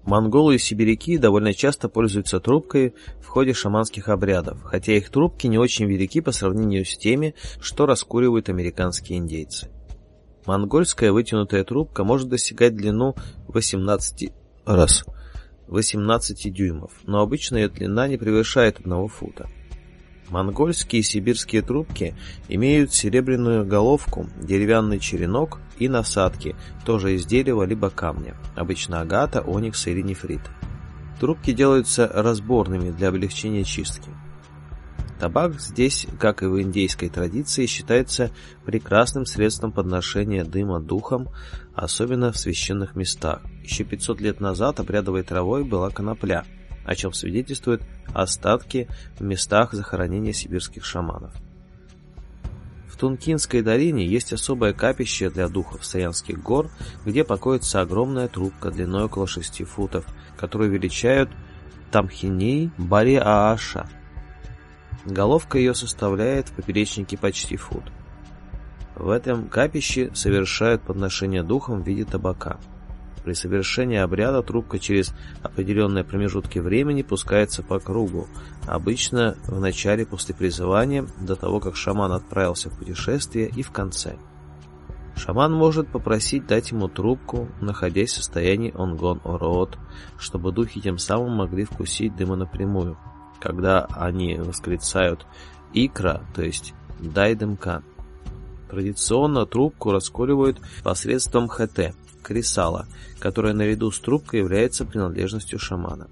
Монголы и сибиряки довольно часто пользуются трубкой в ходе шаманских обрядов, хотя их трубки не очень велики по сравнению с теми, что раскуривают американские индейцы. Монгольская вытянутая трубка может достигать длину 18 раз 18 дюймов, но обычно ее длина не превышает 1 фута. Монгольские и сибирские трубки имеют серебряную головку, деревянный черенок и насадки, тоже из дерева либо камня, обычно агата, оникс или нефрит. Трубки делаются разборными для облегчения чистки. Табак здесь, как и в индейской традиции, считается прекрасным средством подношения дыма духом, особенно в священных местах. Еще 500 лет назад обрядовой травой была конопля, о чем свидетельствуют остатки в местах захоронения сибирских шаманов. В Тункинской долине есть особое капище для духов Саянских гор, где покоится огромная трубка длиной около 6 футов, которую величают Тамхиней Бариааша – Головка ее составляет поперечники почти фут. В этом капище совершают подношение духом в виде табака. При совершении обряда трубка через определенные промежутки времени пускается по кругу, обычно в начале после призывания, до того, как шаман отправился в путешествие и в конце. Шаман может попросить дать ему трубку, находясь в состоянии онгон-ороот, чтобы духи тем самым могли вкусить дыма напрямую – когда они восклицают «икра», то есть «дайдемка». Традиционно трубку раскоривают посредством хт – кресала, которая наряду с трубкой является принадлежностью шамана.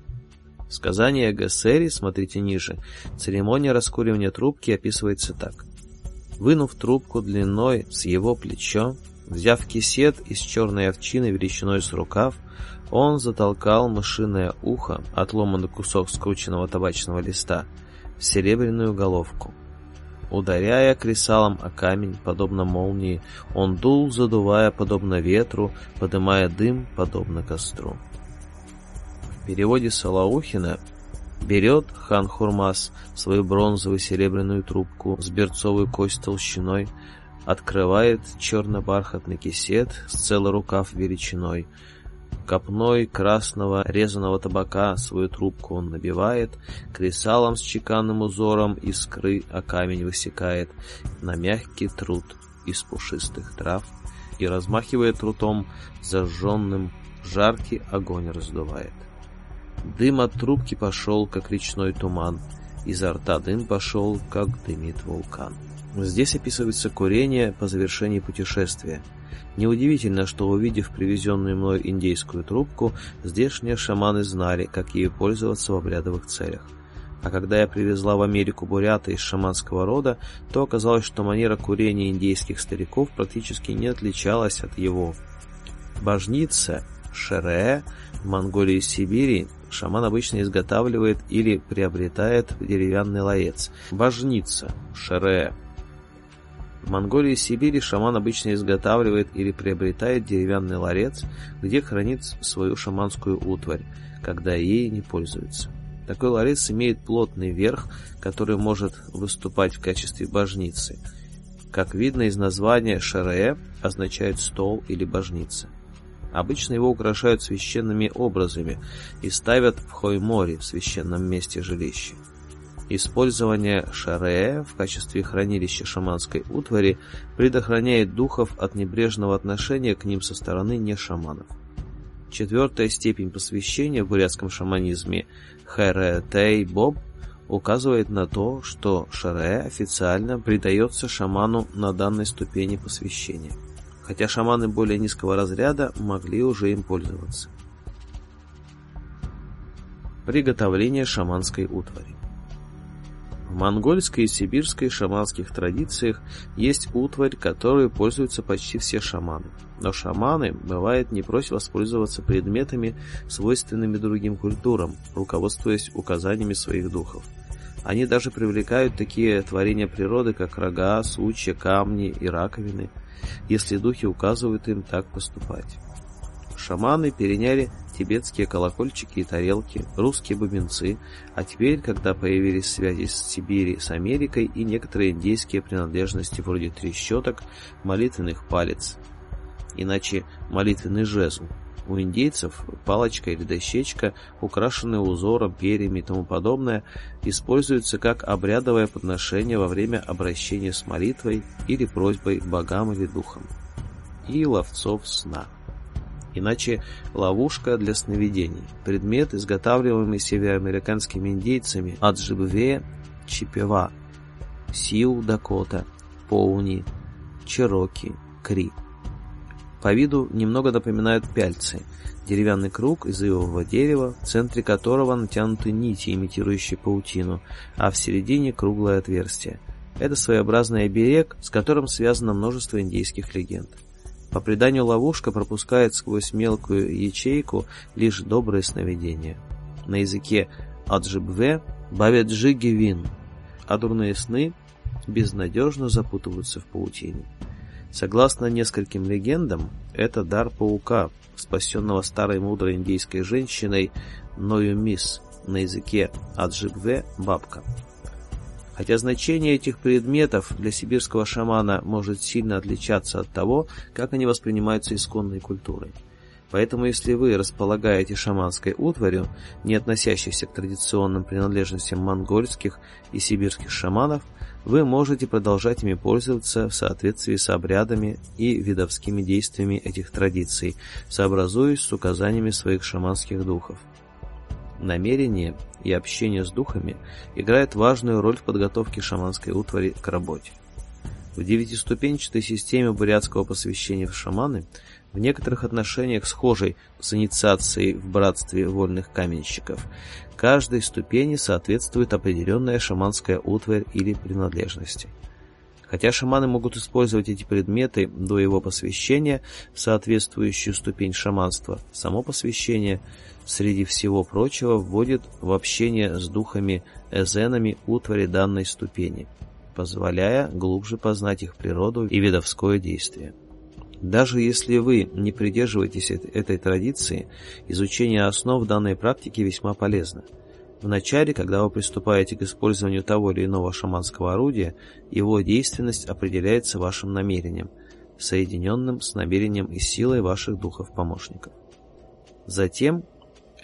Сказание сказании смотрите ниже, церемония раскуривания трубки описывается так. Вынув трубку длиной с его плечо, взяв кисет из черной овчины величиной с рукав, он затолкал мышиное ухо, отломанный кусок скрученного табачного листа, в серебряную головку. Ударяя кресалом о камень, подобно молнии, он дул, задувая, подобно ветру, подымая дым, подобно костру. В переводе Салаухина берет хан Хурмас свою бронзовую серебряную трубку с берцовой кость толщиной, открывает черно-бархатный кисет с целый рукав величиной — копной красного резаного табака свою трубку он набивает, кресалом с чеканным узором искры о камень высекает на мягкий труд из пушистых трав и, размахивает рутом, зажженным, жаркий огонь раздувает. Дым от трубки пошел, как речной туман, изо рта дым пошел, как дымит вулкан. Здесь описывается курение по завершении путешествия – Неудивительно, что увидев привезенную мной индейскую трубку, здешние шаманы знали, как ее пользоваться в обрядовых целях. А когда я привезла в Америку бурята из шаманского рода, то оказалось, что манера курения индейских стариков практически не отличалась от его. Божница, шере, в Монголии и Сибири шаман обычно изготавливает или приобретает деревянный лоец. Божница, шере, в Монголии и Сибири шаман обычно изготавливает или приобретает деревянный ларец, где хранит свою шаманскую утварь, когда ей не пользуется. Такой ларец имеет плотный верх, который может выступать в качестве божницы. Как видно из названия «шере» означает «стол» или «божница». Обычно его украшают священными образами и ставят в Хойморе, в священном месте жилища. Использование шарея в качестве хранилища шаманской утвари предохраняет духов от небрежного отношения к ним со стороны не шаманов. Четвертая степень посвящения в бурятском шаманизме Хэретей Боб указывает на то, что шаре официально придается шаману на данной ступени посвящения, хотя шаманы более низкого разряда могли уже им пользоваться. Приготовление шаманской утвари в Монгольской и сибирской шаманских традициях есть утварь, которой пользуются почти все шаманы. Но шаманы, бывает, не просят воспользоваться предметами, свойственными другим культурам, руководствуясь указаниями своих духов. Они даже привлекают такие творения природы, как рога, сучья, камни и раковины, если духи указывают им так поступать. Шаманы переняли тибетские колокольчики и тарелки, русские бубенцы, а теперь, когда появились связи с Сибири, с Америкой и некоторые индейские принадлежности вроде трещоток, молитвенных палец, иначе молитвенный жезл, у индейцев палочка или дощечка, украшенная узором, перьями и тому подобное, используется как обрядовое подношение во время обращения с молитвой или просьбой богам или духам. И ловцов сна иначе ловушка для сновидений. Предмет, изготавливаемый североамериканскими индейцами от жибве чипева, сиу-дакота, поуни, чероки, кри. По виду немного напоминают пяльцы – деревянный круг из ивового дерева, в центре которого натянуты нити, имитирующие паутину, а в середине круглое отверстие. Это своеобразный оберег, с которым связано множество индейских легенд. По преданию ловушка пропускает сквозь мелкую ячейку лишь доброе сновидение. На языке аджибве бавят жиги вин, а дурные сны безнадежно запутываются в паутине. Согласно нескольким легендам, это дар паука, спасенного старой мудрой индейской женщиной Ною Мисс на языке аджибве «бабка» хотя значение этих предметов для сибирского шамана может сильно отличаться от того, как они воспринимаются исконной культурой. Поэтому если вы располагаете шаманской утварью, не относящейся к традиционным принадлежностям монгольских и сибирских шаманов, вы можете продолжать ими пользоваться в соответствии с обрядами и видовскими действиями этих традиций, сообразуясь с указаниями своих шаманских духов намерение и общение с духами играет важную роль в подготовке шаманской утвари к работе. В девятиступенчатой системе бурятского посвящения в шаманы в некоторых отношениях схожей с инициацией в братстве вольных каменщиков. Каждой ступени соответствует определенная шаманская утварь или принадлежность. Хотя шаманы могут использовать эти предметы до его посвящения в соответствующую ступень шаманства, само посвящение, среди всего прочего, вводит в общение с духами эзенами утвари данной ступени, позволяя глубже познать их природу и видовское действие. Даже если вы не придерживаетесь этой традиции, изучение основ данной практики весьма полезно – в начале, когда вы приступаете к использованию того или иного шаманского орудия, его действенность определяется вашим намерением, соединенным с намерением и силой ваших духов-помощников. Затем,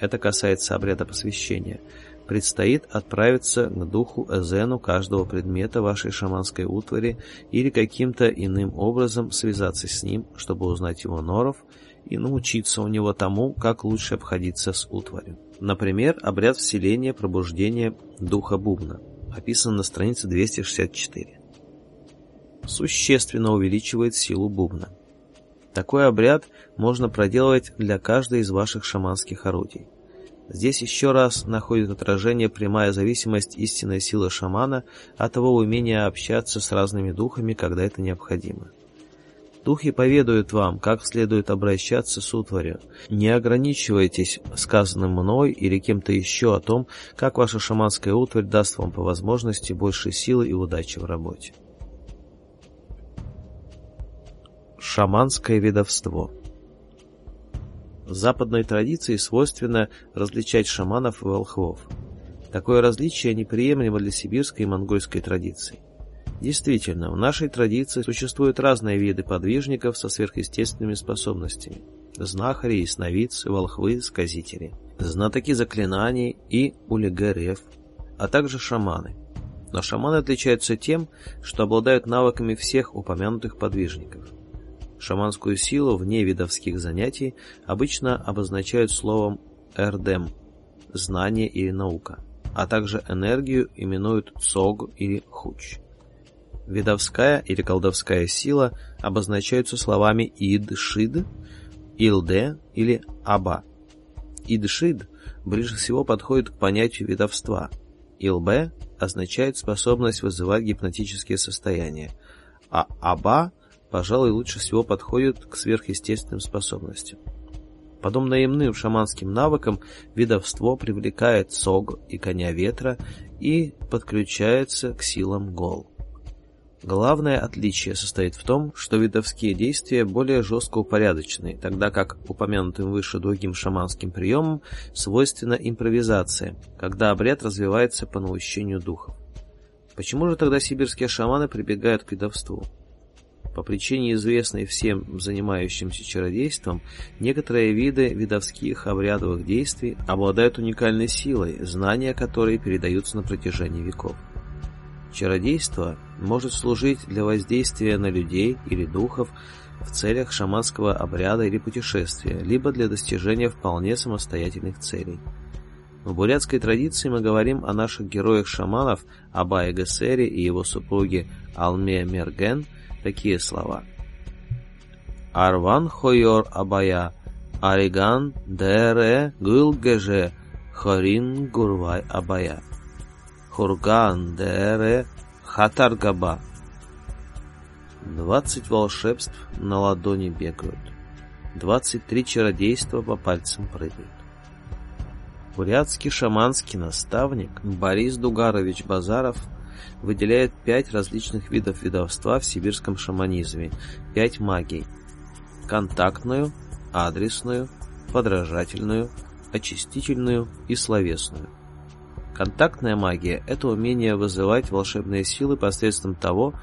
это касается обряда посвящения, предстоит отправиться к духу Эзену каждого предмета вашей шаманской утвари или каким-то иным образом связаться с ним, чтобы узнать его норов и научиться у него тому, как лучше обходиться с утварью. Например, обряд вселения пробуждения духа бубна, описан на странице 264. Существенно увеличивает силу бубна. Такой обряд можно проделывать для каждой из ваших шаманских орудий. Здесь еще раз находит отражение прямая зависимость истинной силы шамана от его умения общаться с разными духами, когда это необходимо. Духи поведают вам, как следует обращаться с утварью. Не ограничивайтесь сказанным мной или кем-то еще о том, как ваша шаманская утварь даст вам по возможности больше силы и удачи в работе. Шаманское ведовство В западной традиции свойственно различать шаманов и волхвов. Такое различие неприемлемо для сибирской и монгольской традиций. Действительно, в нашей традиции существуют разные виды подвижников со сверхъестественными способностями. Знахари, ясновидцы, волхвы, сказители, знатоки заклинаний и улигарев, а также шаманы. Но шаманы отличаются тем, что обладают навыками всех упомянутых подвижников. Шаманскую силу вне видовских занятий обычно обозначают словом «эрдем» – знание или наука, а также энергию именуют «цог» или «хуч». Видовская или колдовская сила обозначаются словами «идшид», «илде» или «аба». «Идшид» ближе всего подходит к понятию видовства. «Илбе» означает способность вызывать гипнотические состояния, а «аба» пожалуй, лучше всего подходит к сверхъестественным способностям. Подобно иным шаманским навыкам, видовство привлекает сог и коня ветра и подключается к силам гол. Главное отличие состоит в том, что видовские действия более жестко упорядочены, тогда как упомянутым выше другим шаманским приемам свойственна импровизация, когда обряд развивается по наущению духов. Почему же тогда сибирские шаманы прибегают к видовству? По причине известной всем занимающимся чародейством, некоторые виды видовских обрядовых действий обладают уникальной силой, знания которой передаются на протяжении веков. Чародейство может служить для воздействия на людей или духов в целях шаманского обряда или путешествия, либо для достижения вполне самостоятельных целей. В бурятской традиции мы говорим о наших героях-шаманов Абае Гасери и его супруге Алме Мерген такие слова. Арван Хойор Абая, Ариган Дере Гылгеже, Хорин Гурвай Абая. Хурган, дээрэ хатаргаба. Двадцать волшебств на ладони бегают. Двадцать три чародейства по пальцам прыгают. Бурятский шаманский наставник Борис Дугарович Базаров выделяет пять различных видов видовства в сибирском шаманизме, пять магий – контактную, адресную, подражательную, очистительную и словесную – Контактная магия – это умение вызывать волшебные силы посредством того,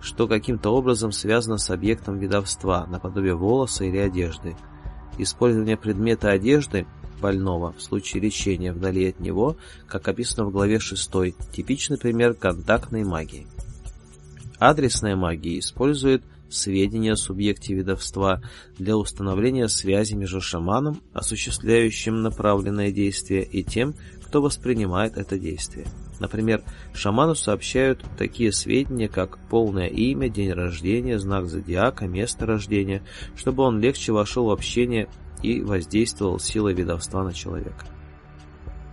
что каким-то образом связано с объектом видовства, наподобие волоса или одежды. Использование предмета одежды больного в случае лечения вдали от него, как описано в главе 6, типичный пример контактной магии. Адресная магия использует сведения о субъекте видовства для установления связи между шаманом, осуществляющим направленное действие, и тем, кто воспринимает это действие. Например, шаману сообщают такие сведения, как полное имя, день рождения, знак зодиака, место рождения, чтобы он легче вошел в общение и воздействовал силой ведовства на человека.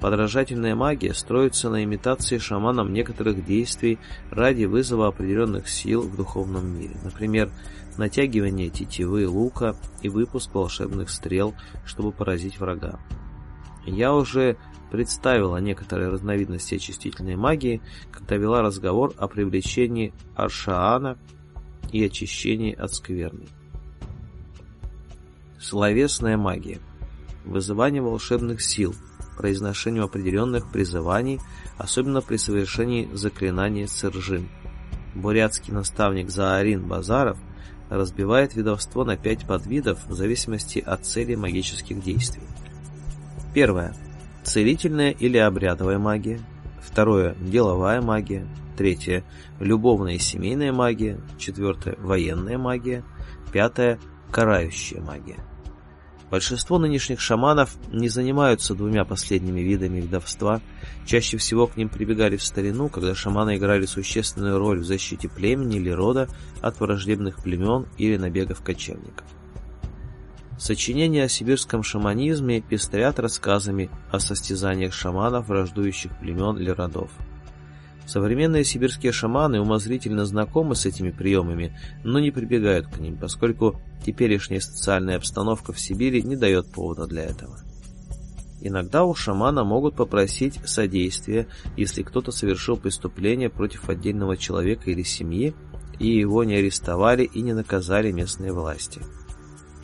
Подражательная магия строится на имитации шаманом некоторых действий ради вызова определенных сил в духовном мире. Например, натягивание тетивы лука и выпуск волшебных стрел, чтобы поразить врага. Я уже представила некоторые разновидности очистительной магии, когда вела разговор о привлечении Аршаана и очищении от скверны. Словесная магия. Вызывание волшебных сил, произношение определенных призываний, особенно при совершении заклинания Сержим. Бурятский наставник Заарин Базаров разбивает ведовство на пять подвидов в зависимости от цели магических действий. Первое целительная или обрядовая магия, второе – деловая магия, третье – любовная и семейная магия, четвертое – военная магия, пятое – карающая магия. Большинство нынешних шаманов не занимаются двумя последними видами ведовства, чаще всего к ним прибегали в старину, когда шаманы играли существенную роль в защите племени или рода от враждебных племен или набегов кочевников. Сочинения о сибирском шаманизме пестрят рассказами о состязаниях шаманов враждующих племен или родов. Современные сибирские шаманы умозрительно знакомы с этими приемами, но не прибегают к ним, поскольку теперешняя социальная обстановка в Сибири не дает повода для этого. Иногда у шамана могут попросить содействие, если кто-то совершил преступление против отдельного человека или семьи, и его не арестовали и не наказали местные власти.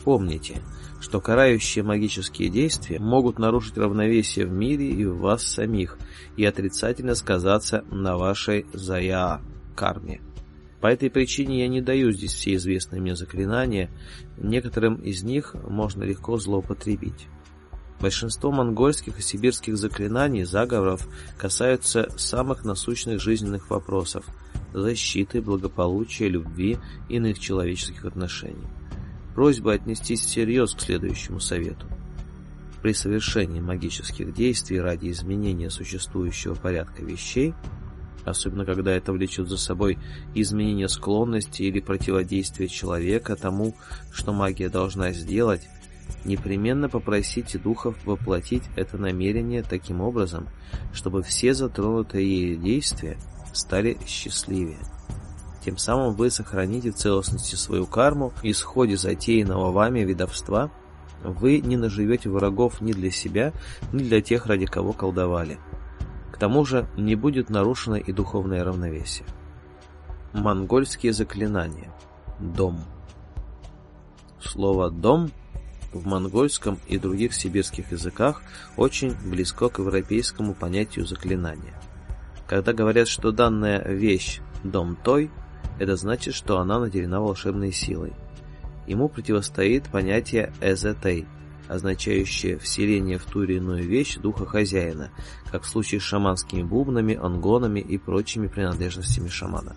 Помните, что карающие магические действия могут нарушить равновесие в мире и в вас самих и отрицательно сказаться на вашей зая карме. По этой причине я не даю здесь все известные мне заклинания, некоторым из них можно легко злоупотребить. Большинство монгольских и сибирских заклинаний, заговоров касаются самых насущных жизненных вопросов – защиты, благополучия, любви, иных человеческих отношений просьба отнестись серьез к следующему совету. При совершении магических действий ради изменения существующего порядка вещей, особенно когда это влечет за собой изменение склонности или противодействие человека тому, что магия должна сделать, непременно попросите духов воплотить это намерение таким образом, чтобы все затронутые действия стали счастливее. Тем самым вы сохраните целостность свою карму, и исходе затеянного вами видовства вы не наживете врагов ни для себя, ни для тех, ради кого колдовали. К тому же не будет нарушено и духовное равновесие. Монгольские заклинания. Дом. Слово «дом» в монгольском и других сибирских языках очень близко к европейскому понятию заклинания. Когда говорят, что данная вещь «дом той», это значит, что она наделена волшебной силой. Ему противостоит понятие «эзотей», означающее вселение в ту или иную вещь духа хозяина, как в случае с шаманскими бубнами, ангонами и прочими принадлежностями шамана.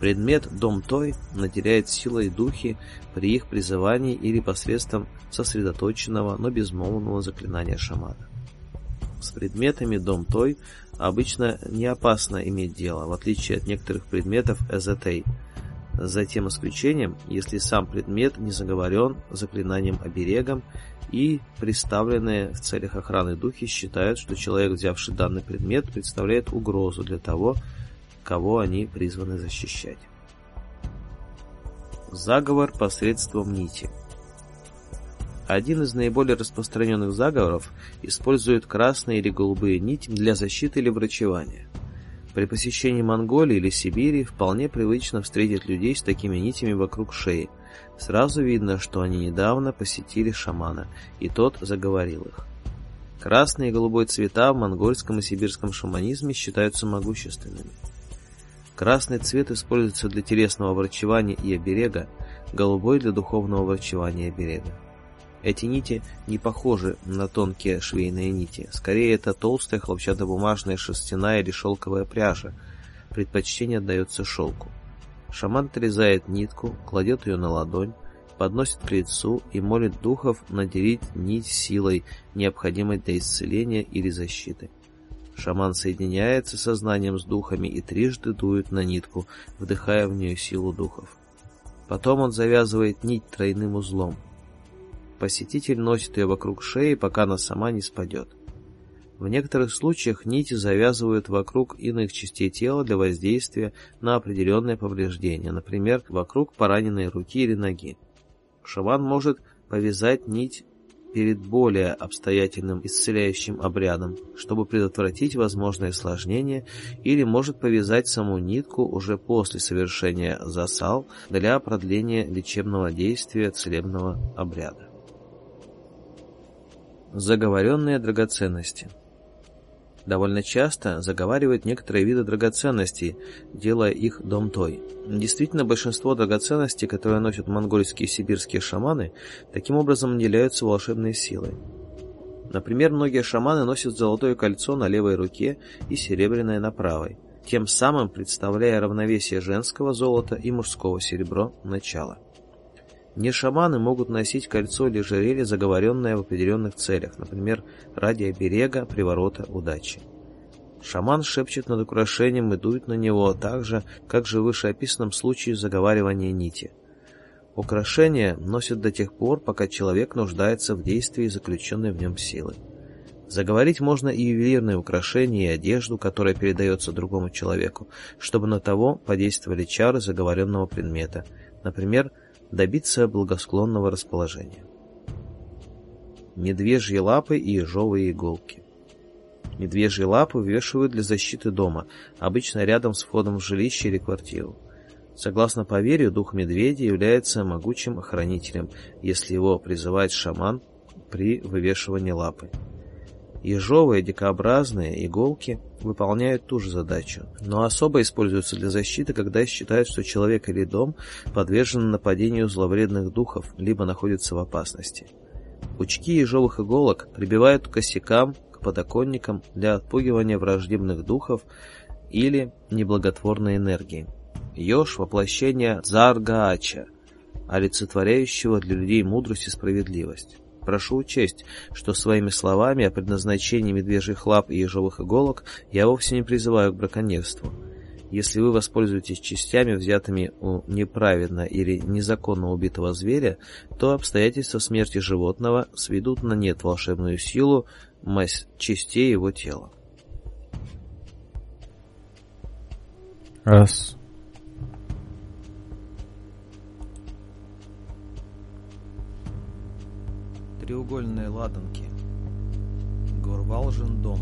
Предмет «дом той» наделяет силой духи при их призывании или посредством сосредоточенного, но безмолвного заклинания шамана с предметами дом той обычно не опасно иметь дело, в отличие от некоторых предметов эзотей. За тем исключением, если сам предмет не заговорен заклинанием-оберегом и представленные в целях охраны духи считают, что человек, взявший данный предмет, представляет угрозу для того, кого они призваны защищать. Заговор посредством нити – один из наиболее распространенных заговоров использует красные или голубые нити для защиты или врачевания. При посещении Монголии или Сибири вполне привычно встретить людей с такими нитями вокруг шеи. Сразу видно, что они недавно посетили шамана, и тот заговорил их. Красные и голубые цвета в монгольском и сибирском шаманизме считаются могущественными. Красный цвет используется для телесного врачевания и оберега, голубой для духовного врачевания и оберега. Эти нити не похожи на тонкие швейные нити. Скорее, это толстая хлопчатобумажная шерстяная или шелковая пряжа. Предпочтение отдается шелку. Шаман отрезает нитку, кладет ее на ладонь, подносит к лицу и молит духов наделить нить силой, необходимой для исцеления или защиты. Шаман соединяется сознанием с духами и трижды дует на нитку, вдыхая в нее силу духов. Потом он завязывает нить тройным узлом – посетитель носит ее вокруг шеи, пока она сама не спадет. В некоторых случаях нити завязывают вокруг иных частей тела для воздействия на определенное повреждение, например, вокруг пораненной руки или ноги. Шаван может повязать нить перед более обстоятельным исцеляющим обрядом, чтобы предотвратить возможные осложнения, или может повязать саму нитку уже после совершения засал для продления лечебного действия целебного обряда заговоренные драгоценности. Довольно часто заговаривают некоторые виды драгоценностей, делая их домтой. Действительно, большинство драгоценностей, которые носят монгольские и сибирские шаманы, таким образом наделяются волшебной силой. Например, многие шаманы носят золотое кольцо на левой руке и серебряное на правой, тем самым представляя равновесие женского золота и мужского серебро начала. Не шаманы могут носить кольцо или жерелье, заговоренное в определенных целях, например, ради оберега, приворота, удачи. Шаман шепчет над украшением и дует на него так же, как же в вышеописанном случае заговаривания нити. Украшение носят до тех пор, пока человек нуждается в действии заключенной в нем силы. Заговорить можно и ювелирные украшения, и одежду, которая передается другому человеку, чтобы на того подействовали чары заговоренного предмета, например, добиться благосклонного расположения. Медвежьи лапы и ежовые иголки. Медвежьи лапы вешивают для защиты дома, обычно рядом с входом в жилище или квартиру. Согласно поверью, дух медведя является могучим охранителем, если его призывает шаман при вывешивании лапы. Ежовые дикообразные иголки – Выполняют ту же задачу. Но особо используются для защиты, когда считают, что человек или дом подвержен нападению зловредных духов, либо находится в опасности. Пучки ежовых иголок прибивают к косякам, к подоконникам для отпугивания враждебных духов или неблаготворной энергии. Ёж – воплощение Заргаача, олицетворяющего для людей мудрость и справедливость. Прошу учесть, что своими словами о предназначении медвежьих лап и ежовых иголок я вовсе не призываю к браконьерству. Если вы воспользуетесь частями, взятыми у неправедно или незаконно убитого зверя, то обстоятельства смерти животного сведут на нет волшебную силу мазь частей его тела. Раз, треугольные ладанки Горвалжин дом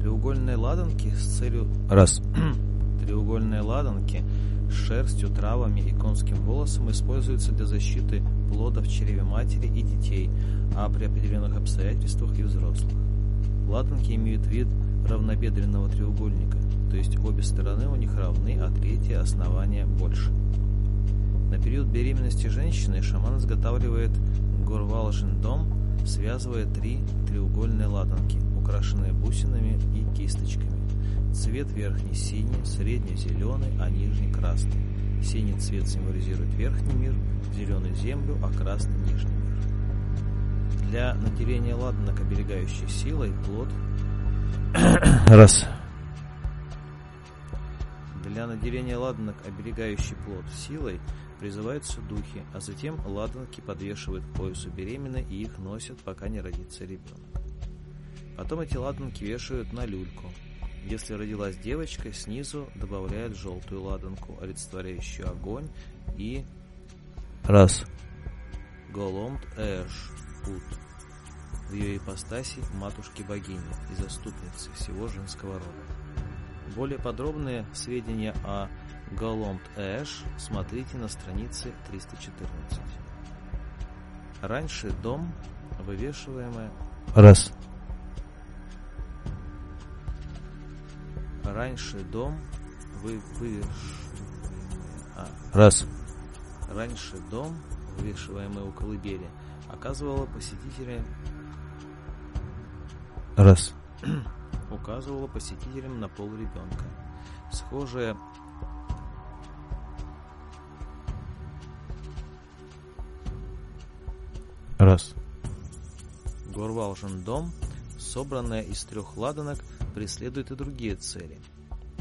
треугольные ладанки с целью раз треугольные ладанки с шерстью, травами и конским волосом используются для защиты плода в чреве матери и детей, а при определенных обстоятельствах и взрослых. Ладанки имеют вид равнобедренного треугольника, то есть обе стороны у них равны, а третье основание больше. На период беременности женщины шаман изготавливает горвалышин дом связывает три треугольные ладонки, украшенные бусинами и кисточками. Цвет верхний синий, средний зеленый, а нижний красный. Синий цвет символизирует верхний мир, зеленый землю, а красный – нижний мир. Для наделения ладонок оберегающей силой, плод... Раз. Для наделения ладонок оберегающий плод силой, призываются духи, а затем ладанки подвешивают к поясу беременной и их носят, пока не родится ребенок. Потом эти ладанки вешают на люльку. Если родилась девочка, снизу добавляют желтую ладанку, олицетворяющую огонь и... Раз. Голомт Эш, пут. В ее ипостаси матушки-богини и заступницы всего женского рода. Более подробные сведения о Голомб Эш смотрите на странице 314. Раньше дом, вывешиваемое... Раз. Раньше дом, вы. А. Раз. Раньше дом, вывешиваемый у колыбели, оказывала посетителям... Раз. указывала посетителям на пол ребенка. Схожее раз. Горвал дом, собранная из трех ладанок, преследует и другие цели.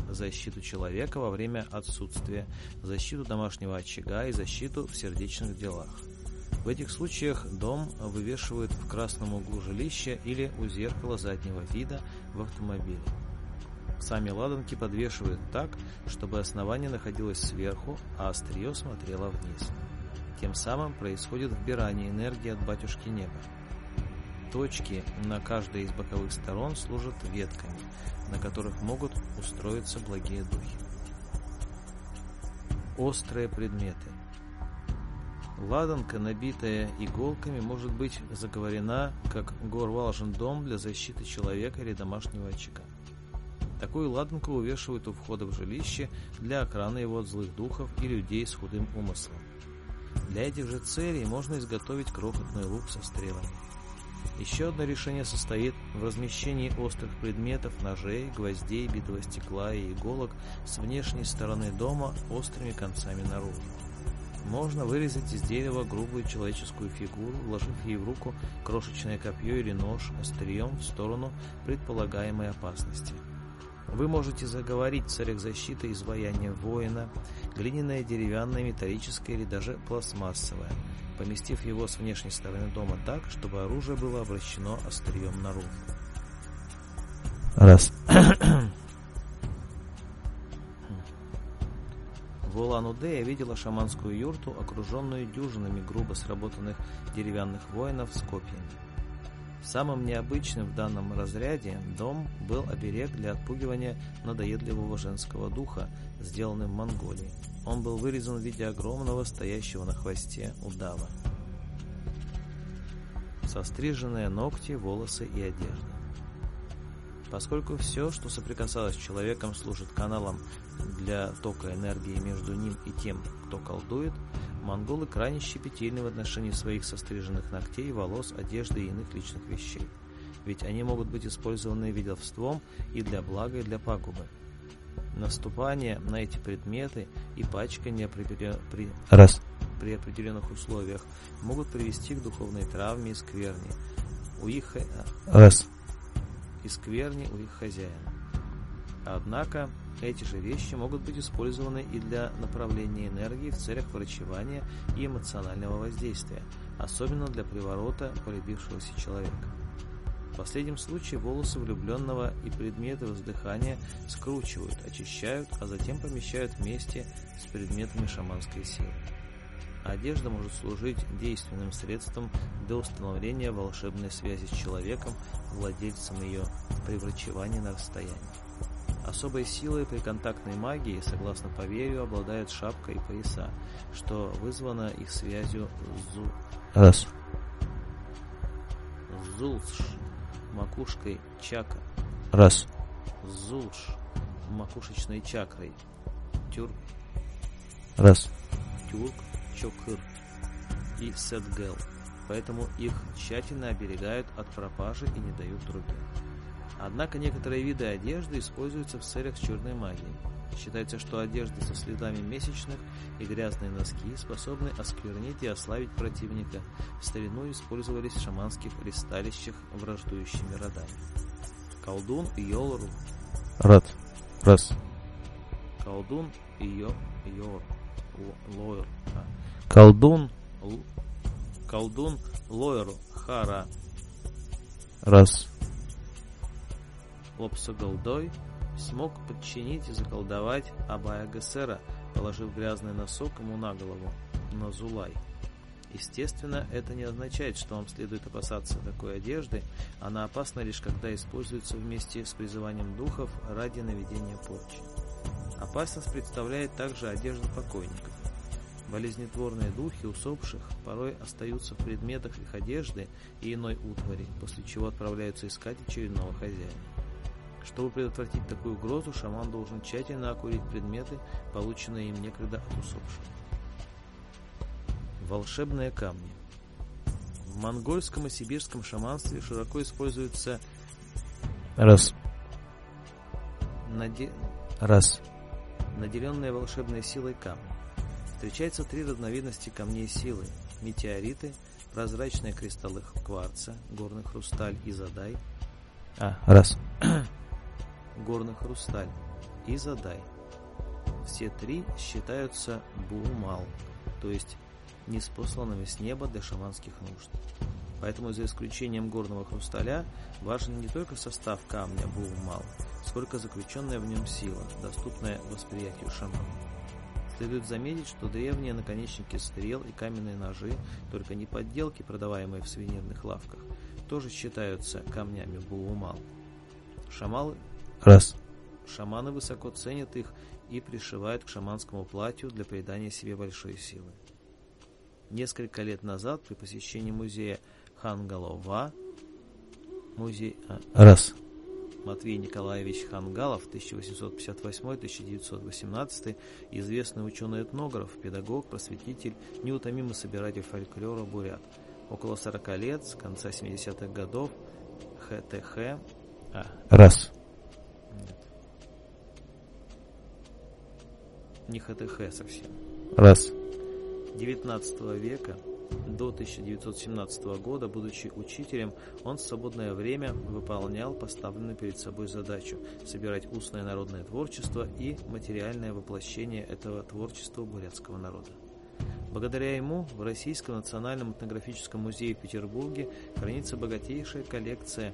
Защиту человека во время отсутствия, защиту домашнего очага и защиту в сердечных делах. В этих случаях дом вывешивают в красном углу жилища или у зеркала заднего вида в автомобиле. Сами ладанки подвешивают так, чтобы основание находилось сверху, а острие смотрело вниз. Тем самым происходит вбирание энергии от батюшки неба. Точки на каждой из боковых сторон служат ветками, на которых могут устроиться благие духи. Острые предметы. Ладанка, набитая иголками, может быть заговорена как горвалжен дом для защиты человека или домашнего очага. Такую ладанку увешивают у входа в жилище для охраны его от злых духов и людей с худым умыслом. Для этих же целей можно изготовить крохотный лук со стрелами. Еще одно решение состоит в размещении острых предметов, ножей, гвоздей, битого стекла и иголок с внешней стороны дома острыми концами наружу. Можно вырезать из дерева грубую человеческую фигуру, вложив ей в руку крошечное копье или нож острием в сторону предполагаемой опасности – вы можете заговорить в целях защиты изваяния воина, глиняное, деревянное, металлическое или даже пластмассовое, поместив его с внешней стороны дома так, чтобы оружие было обращено острием наружу. Раз. В Улан-Удэ я видела шаманскую юрту, окруженную дюжинами грубо сработанных деревянных воинов с копьями. Самым необычным в данном разряде дом был оберег для отпугивания надоедливого женского духа, сделанный в Монголии. Он был вырезан в виде огромного стоящего на хвосте удава. Состриженные ногти, волосы и одежда. Поскольку все, что соприкасалось с человеком, служит каналом для тока энергии между ним и тем, кто колдует, Монголы крайне щепетильны в отношении своих состриженных ногтей, волос, одежды и иных личных вещей, ведь они могут быть использованы видовством и для блага, и для пагубы. Наступание на эти предметы и пачкание при, при, Раз. при определенных условиях могут привести к духовной травме и скверни у их, Раз. и скверни у их хозяина. Однако эти же вещи могут быть использованы и для направления энергии в целях врачевания и эмоционального воздействия, особенно для приворота полюбившегося человека. В последнем случае волосы влюбленного и предметы воздыхания скручивают, очищают, а затем помещают вместе с предметами шаманской силы. Одежда может служить действенным средством для установления волшебной связи с человеком, владельцем ее, при врачевании на расстоянии. Особой силой при контактной магии, согласно поверью, обладает шапка и пояса, что вызвано их связью зу... Раз. Зулш, макушкой чака. Раз. Зулш, макушечной чакрой. Тюрк. Раз. Тюрк, чокыр и сетгел. Поэтому их тщательно оберегают от пропажи и не дают другим. Однако некоторые виды одежды используются в целях черной магии. Считается, что одежды со следами месячных и грязные носки способны осквернить и ослабить противника. В старину использовались в шаманских ристалищах враждующими родами. Колдун и Рад. Раз. Колдун и Йо... Йор... Лойр. А. Колдун. Л... Колдун Лойр. Хара. Раз лапсоголдой смог подчинить и заколдовать Абая Гасера, положив грязный носок ему на голову, на Зулай. Естественно, это не означает, что вам следует опасаться такой одежды, она опасна лишь когда используется вместе с призыванием духов ради наведения порчи. Опасность представляет также одежда покойников. Болезнетворные духи усопших порой остаются в предметах их одежды и иной утвари, после чего отправляются искать очередного хозяина. Чтобы предотвратить такую угрозу, шаман должен тщательно окурить предметы, полученные им некогда от усопших. Волшебные камни В монгольском и сибирском шаманстве широко используются... Раз. Наде... Раз. Наделенные волшебной силой камни. Встречаются три разновидности камней силы. Метеориты, прозрачные кристаллы кварца, горный хрусталь и задай. А, раз. горно-хрусталь и задай. Все три считаются буумал, то есть неспосланными с неба для шаманских нужд. Поэтому за исключением горного хрусталя важен не только состав камня буумал, сколько заключенная в нем сила, доступная восприятию шамана. Следует заметить, что древние наконечники стрел и каменные ножи, только не подделки, продаваемые в сувенирных лавках, тоже считаются камнями буумал. Шамалы раз. Шаманы высоко ценят их и пришивают к шаманскому платью для придания себе большой силы. Несколько лет назад при посещении музея Хангалова музей а, раз. Матвей Николаевич Хангалов 1858-1918, известный ученый-этнограф, педагог, просветитель, неутомимый собиратель фольклора «Бурят». Около 40 лет, с конца 70-х годов, ХТХ... А, раз. НИХТХ совсем. Раз. 19 века до 1917 года, будучи учителем, он в свободное время выполнял поставленную перед собой задачу – собирать устное народное творчество и материальное воплощение этого творчества бурятского народа. Благодаря ему в Российском национальном этнографическом музее в Петербурге хранится богатейшая коллекция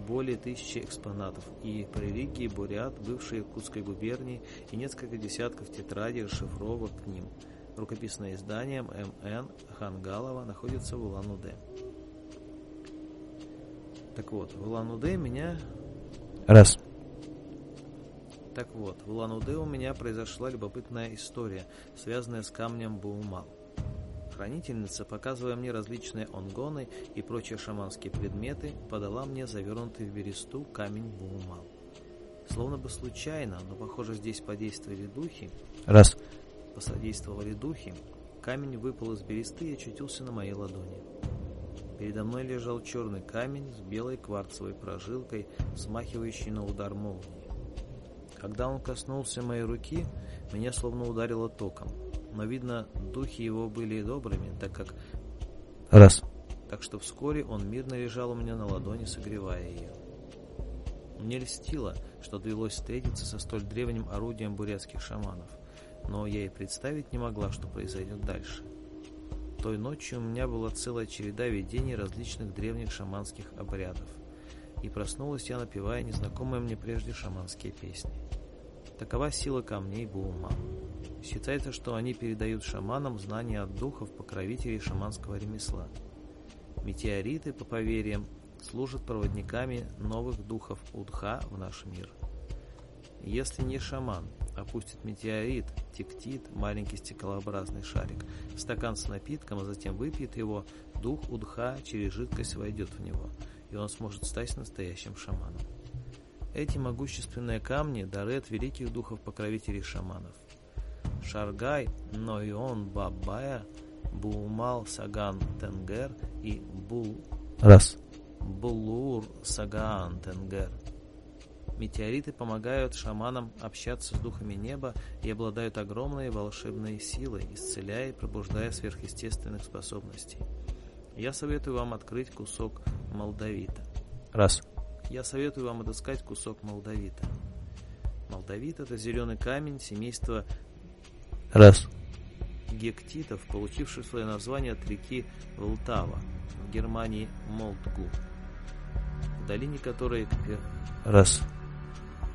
более тысячи экспонатов и прилег бурят, бывшей Иркутской губернии, и несколько десятков тетрадей, расшифровок к ним. Рукописное издание М.Н. Хангалова находится в Улан-Удэ. Так вот, в Улан-Удэ меня... Раз. Так вот, в Улан-Удэ у меня произошла любопытная история, связанная с камнем Баумал. Хранительница показывая мне различные онгоны и прочие шаманские предметы, подала мне завернутый в бересту камень Буумал. Словно бы случайно, но, похоже, здесь подействовали духи. Раз. Посодействовали духи. Камень выпал из бересты и очутился на моей ладони. Передо мной лежал черный камень с белой кварцевой прожилкой, смахивающий на удар молнии. Когда он коснулся моей руки, меня словно ударило током но видно духи его были добрыми, так как... Раз. Так что вскоре он мирно лежал у меня на ладони, согревая ее. Мне льстило, что довелось встретиться со столь древним орудием бурятских шаманов, но я и представить не могла, что произойдет дальше. Той ночью у меня была целая череда видений различных древних шаманских обрядов, и проснулась я, напевая незнакомые мне прежде шаманские песни. Такова сила камней Буумана. Считается, что они передают шаманам знания от духов покровителей шаманского ремесла. Метеориты, по поверьям, служат проводниками новых духов Удха в наш мир. Если не шаман опустит метеорит, тектит, маленький стеклообразный шарик, в стакан с напитком, а затем выпьет его, дух Удха через жидкость войдет в него, и он сможет стать настоящим шаманом. Эти могущественные камни – дары от великих духов покровителей шаманов. Шаргай, но и он Бабая, Бумал Саган Тенгер и Бул... Раз. Булур Саган Тенгер. Метеориты помогают шаманам общаться с духами неба и обладают огромной волшебной силой, исцеляя и пробуждая сверхъестественных способностей. Я советую вам открыть кусок молдавита. Раз. Я советую вам отыскать кусок молдавита. Молдавит – это зеленый камень семейства раз. Гектитов, получивших свое название от реки Влтава в Германии Молтгу, в долине которой... К... Раз.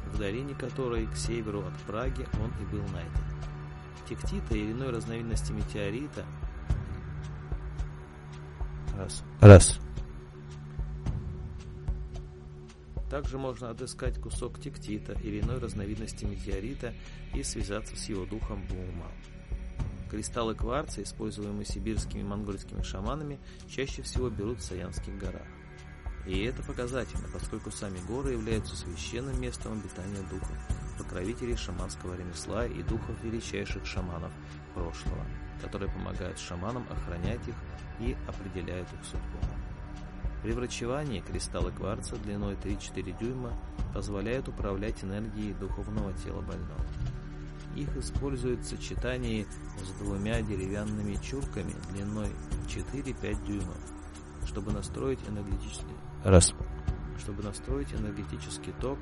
В долине которой к северу от Праги он и был найден. Тектита и иной разновидности метеорита... Раз. Раз. Также можно отыскать кусок тектита или иной разновидности метеорита и связаться с его духом Бума. Кристаллы кварца, используемые сибирскими и монгольскими шаманами, чаще всего берут в Саянских горах. И это показательно, поскольку сами горы являются священным местом обитания духов, покровителей шаманского ремесла и духов величайших шаманов прошлого, которые помогают шаманам охранять их и определяют их судьбу. Превращение кристалла кварца длиной 3-4 дюйма позволяет управлять энергией духовного тела больного. Их используют в сочетании с двумя деревянными чурками длиной 4-5 дюймов, чтобы настроить энергетический раз чтобы настроить энергетический ток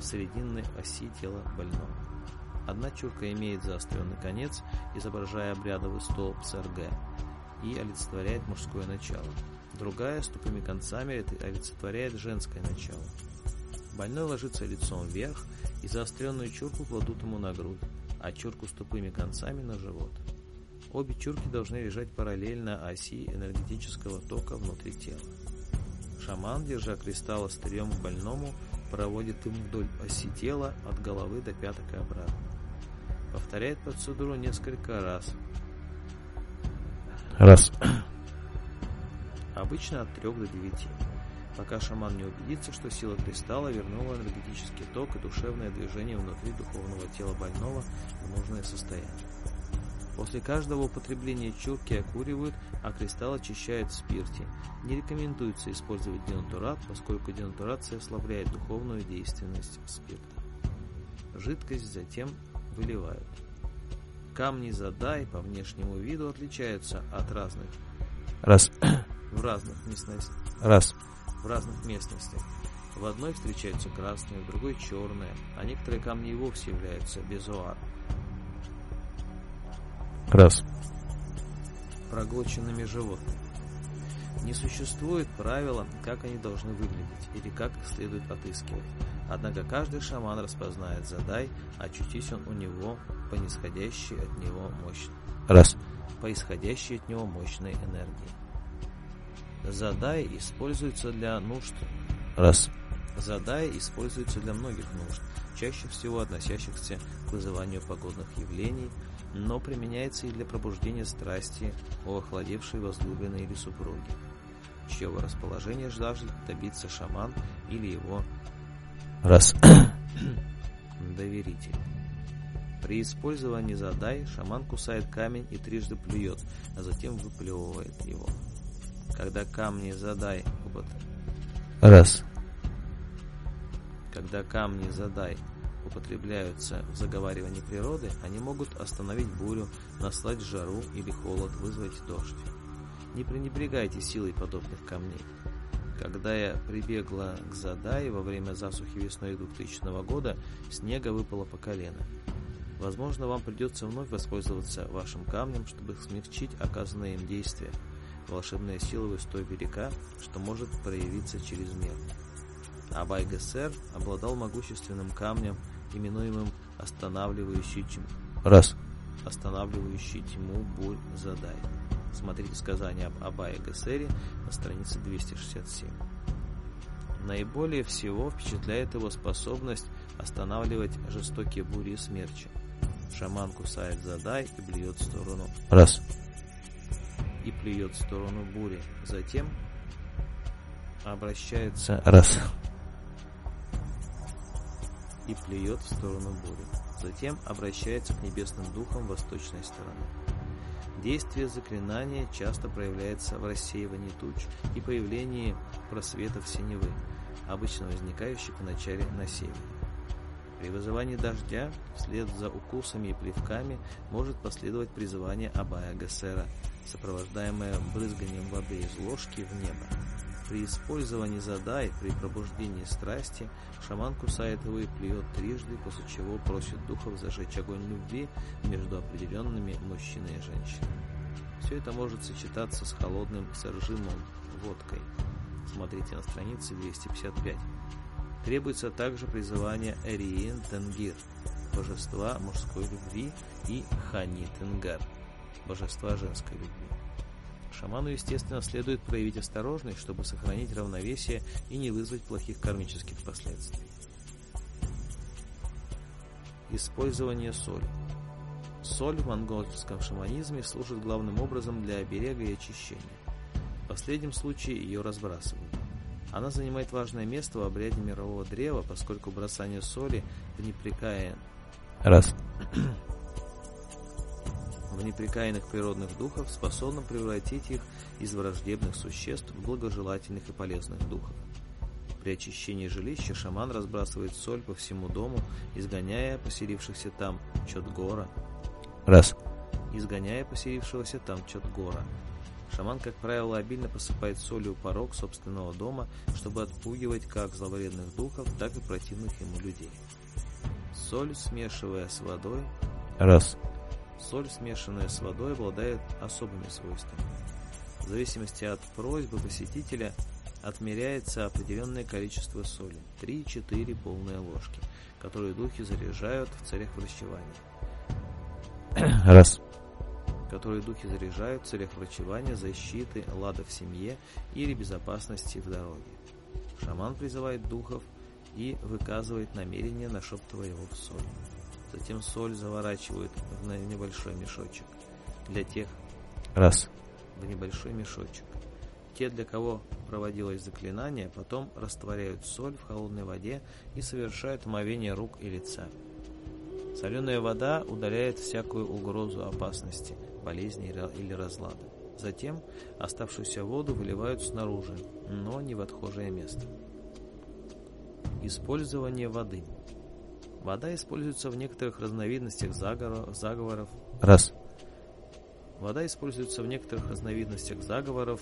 в срединной оси тела больного. Одна чурка имеет заостренный конец, изображая обрядовый столб СРГ, и олицетворяет мужское начало – Другая с тупыми концами олицетворяет женское начало. Больной ложится лицом вверх и заостренную чурку кладут ему на грудь, а чурку с тупыми концами на живот. Обе чурки должны лежать параллельно оси энергетического тока внутри тела. Шаман, держа кристалл стырем больному, проводит им вдоль оси тела от головы до пяток и обратно. Повторяет процедуру несколько раз. Раз. Обычно от 3 до 9. Пока шаман не убедится, что сила кристалла вернула энергетический ток и душевное движение внутри духовного тела больного в нужное состояние. После каждого употребления чурки окуривают, а кристалл очищают в спирте. Не рекомендуется использовать денатурат, поскольку денатурация ослабляет духовную действенность спирта. Жидкость затем выливают. Камни задай по внешнему виду отличаются от разных раз в разных местностях. Раз. В разных местностях. В одной встречаются красные, в другой черные, а некоторые камни и вовсе являются безуар. Раз. Проглоченными животными. Не существует правила, как они должны выглядеть или как их следует отыскивать. Однако каждый шаман распознает задай, очутись он у него по нисходящей от него мощной. Раз. По исходящей от него мощной энергии. Задай используется для нужд... Раз. Задай используется для многих нужд, чаще всего относящихся к вызыванию погодных явлений, но применяется и для пробуждения страсти у охладевшей возлюбленной или супруги, чьего расположения жаждет добиться шаман или его раз доверитель. При использовании задай шаман кусает камень и трижды плюет, а затем выплевывает его. Когда камни задай, вот. Раз. Когда камни задай употребляются в заговаривании природы, они могут остановить бурю, наслать жару или холод, вызвать дождь. Не пренебрегайте силой подобных камней. Когда я прибегла к Задае во время засухи весной 2000 года, снега выпало по колено. Возможно, вам придется вновь воспользоваться вашим камнем, чтобы смягчить оказанное им действие. – волшебная сила в истории велика, что может проявиться через мир. Абай-Гессер обладал могущественным камнем, именуемым останавливающий тьму. Раз. Останавливающий тьму бурь задай. Смотрите сказание об Абае Гессере на странице 267. Наиболее всего впечатляет его способность останавливать жестокие бури и смерчи. Шаман кусает задай и блюет в сторону. Раз и плюет в сторону бури. Затем обращается раз и плюет в сторону бури. Затем обращается к небесным духам восточной стороны. Действие заклинания часто проявляется в рассеивании туч и появлении просветов синевы, обычно возникающих в начале на севере. При вызывании дождя, вслед за укусами и плевками, может последовать призывание Абая Гессера – сопровождаемое брызганием воды из ложки в небо. При использовании задай при пробуждении страсти шаман кусает его и плюет трижды, после чего просит духов зажечь огонь любви между определенными мужчиной и женщиной. Все это может сочетаться с холодным сержимом водкой. Смотрите на странице 255. Требуется также призывание Эриин Тенгир, божества мужской любви и Хани Тенгар – божества женской любви. Шаману, естественно, следует проявить осторожность, чтобы сохранить равновесие и не вызвать плохих кармических последствий. Использование соли. Соль в монгольском шаманизме служит главным образом для оберега и очищения. В последнем случае ее разбрасывают. Она занимает важное место в обряде мирового древа, поскольку бросание соли в непрекаянном раз в непрекаянных природных духов, способном превратить их из враждебных существ в благожелательных и полезных духов. При очищении жилища шаман разбрасывает соль по всему дому, изгоняя поселившихся там Чотгора. Раз. Изгоняя поселившегося там Чотгора. Шаман, как правило, обильно посыпает солью порог собственного дома, чтобы отпугивать как зловредных духов, так и противных ему людей. Соль, смешивая с водой... Раз. Соль, смешанная с водой, обладает особыми свойствами. В зависимости от просьбы посетителя отмеряется определенное количество соли – 3-4 полные ложки, которые духи заряжают в целях врачевания. Раз. Которые духи заряжают в целях врачевания, защиты, лада в семье или безопасности в дороге. Шаман призывает духов и выказывает намерение, на его в соль. Затем соль заворачивают в небольшой мешочек. Для тех... Раз. В небольшой мешочек. Те, для кого проводилось заклинание, потом растворяют соль в холодной воде и совершают омовение рук и лица. Соленая вода удаляет всякую угрозу опасности, болезни или разлада. Затем оставшуюся воду выливают снаружи, но не в отхожее место. Использование воды – Вода используется в некоторых разновидностях заговоров. Раз. Вода используется в некоторых разновидностях заговоров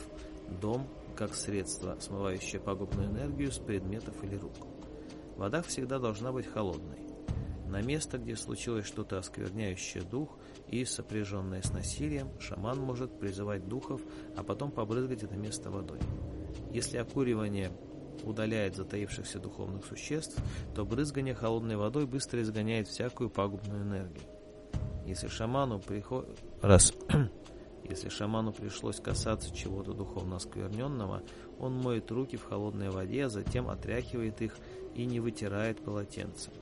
дом как средство, смывающее пагубную энергию с предметов или рук. Вода всегда должна быть холодной. На место, где случилось что-то оскверняющее дух и сопряженное с насилием, шаман может призывать духов, а потом побрызгать это место водой. Если окуривание удаляет затаившихся духовных существ, то брызгание холодной водой быстро изгоняет всякую пагубную энергию. Если шаману приход... Раз. Если шаману пришлось касаться чего-то духовно оскверненного, он моет руки в холодной воде, а затем отряхивает их и не вытирает полотенцем.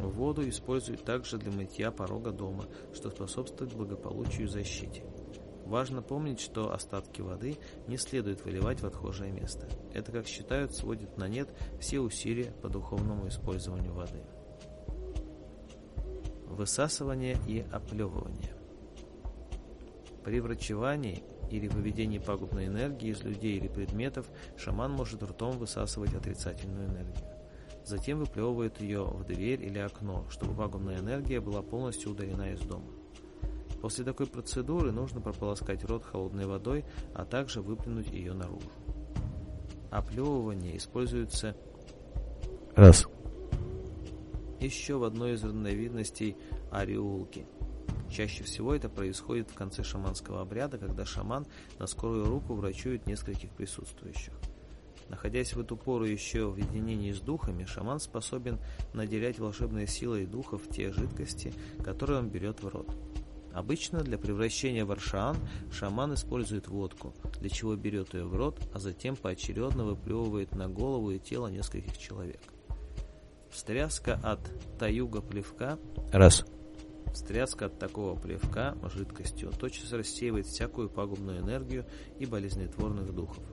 Воду используют также для мытья порога дома, что способствует благополучию и защите. Важно помнить, что остатки воды не следует выливать в отхожее место. Это, как считают, сводит на нет все усилия по духовному использованию воды. Высасывание и оплевывание. При врачевании или выведении пагубной энергии из людей или предметов шаман может ртом высасывать отрицательную энергию. Затем выплевывает ее в дверь или окно, чтобы пагубная энергия была полностью удалена из дома. После такой процедуры нужно прополоскать рот холодной водой, а также выплюнуть ее наружу. Оплевывание используется раз еще в одной из разновидностей ареулки. Чаще всего это происходит в конце шаманского обряда, когда шаман на скорую руку врачует нескольких присутствующих. Находясь в эту пору еще в единении с духами, шаман способен наделять волшебной силой духов те жидкости, которые он берет в рот. Обычно для превращения в аршан шаман использует водку, для чего берет ее в рот, а затем поочередно выплевывает на голову и тело нескольких человек. Встряска от таюга плевка раз. Встряска от такого плевка жидкостью тотчас рассеивает всякую пагубную энергию и болезнетворных духов.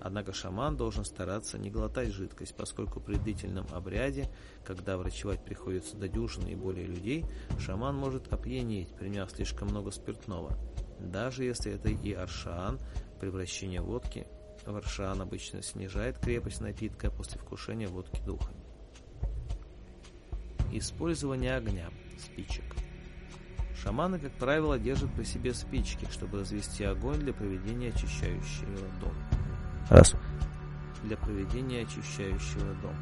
Однако шаман должен стараться не глотать жидкость, поскольку при длительном обряде, когда врачевать приходится до дюжины и более людей, шаман может опьянеть, приняв слишком много спиртного. Даже если это и аршаан, превращение водки в аршаан обычно снижает крепость напитка после вкушения водки духами. Использование огня, спичек. Шаманы, как правило, держат при себе спички, чтобы развести огонь для проведения очищающего дома раз. Для проведения очищающего дом.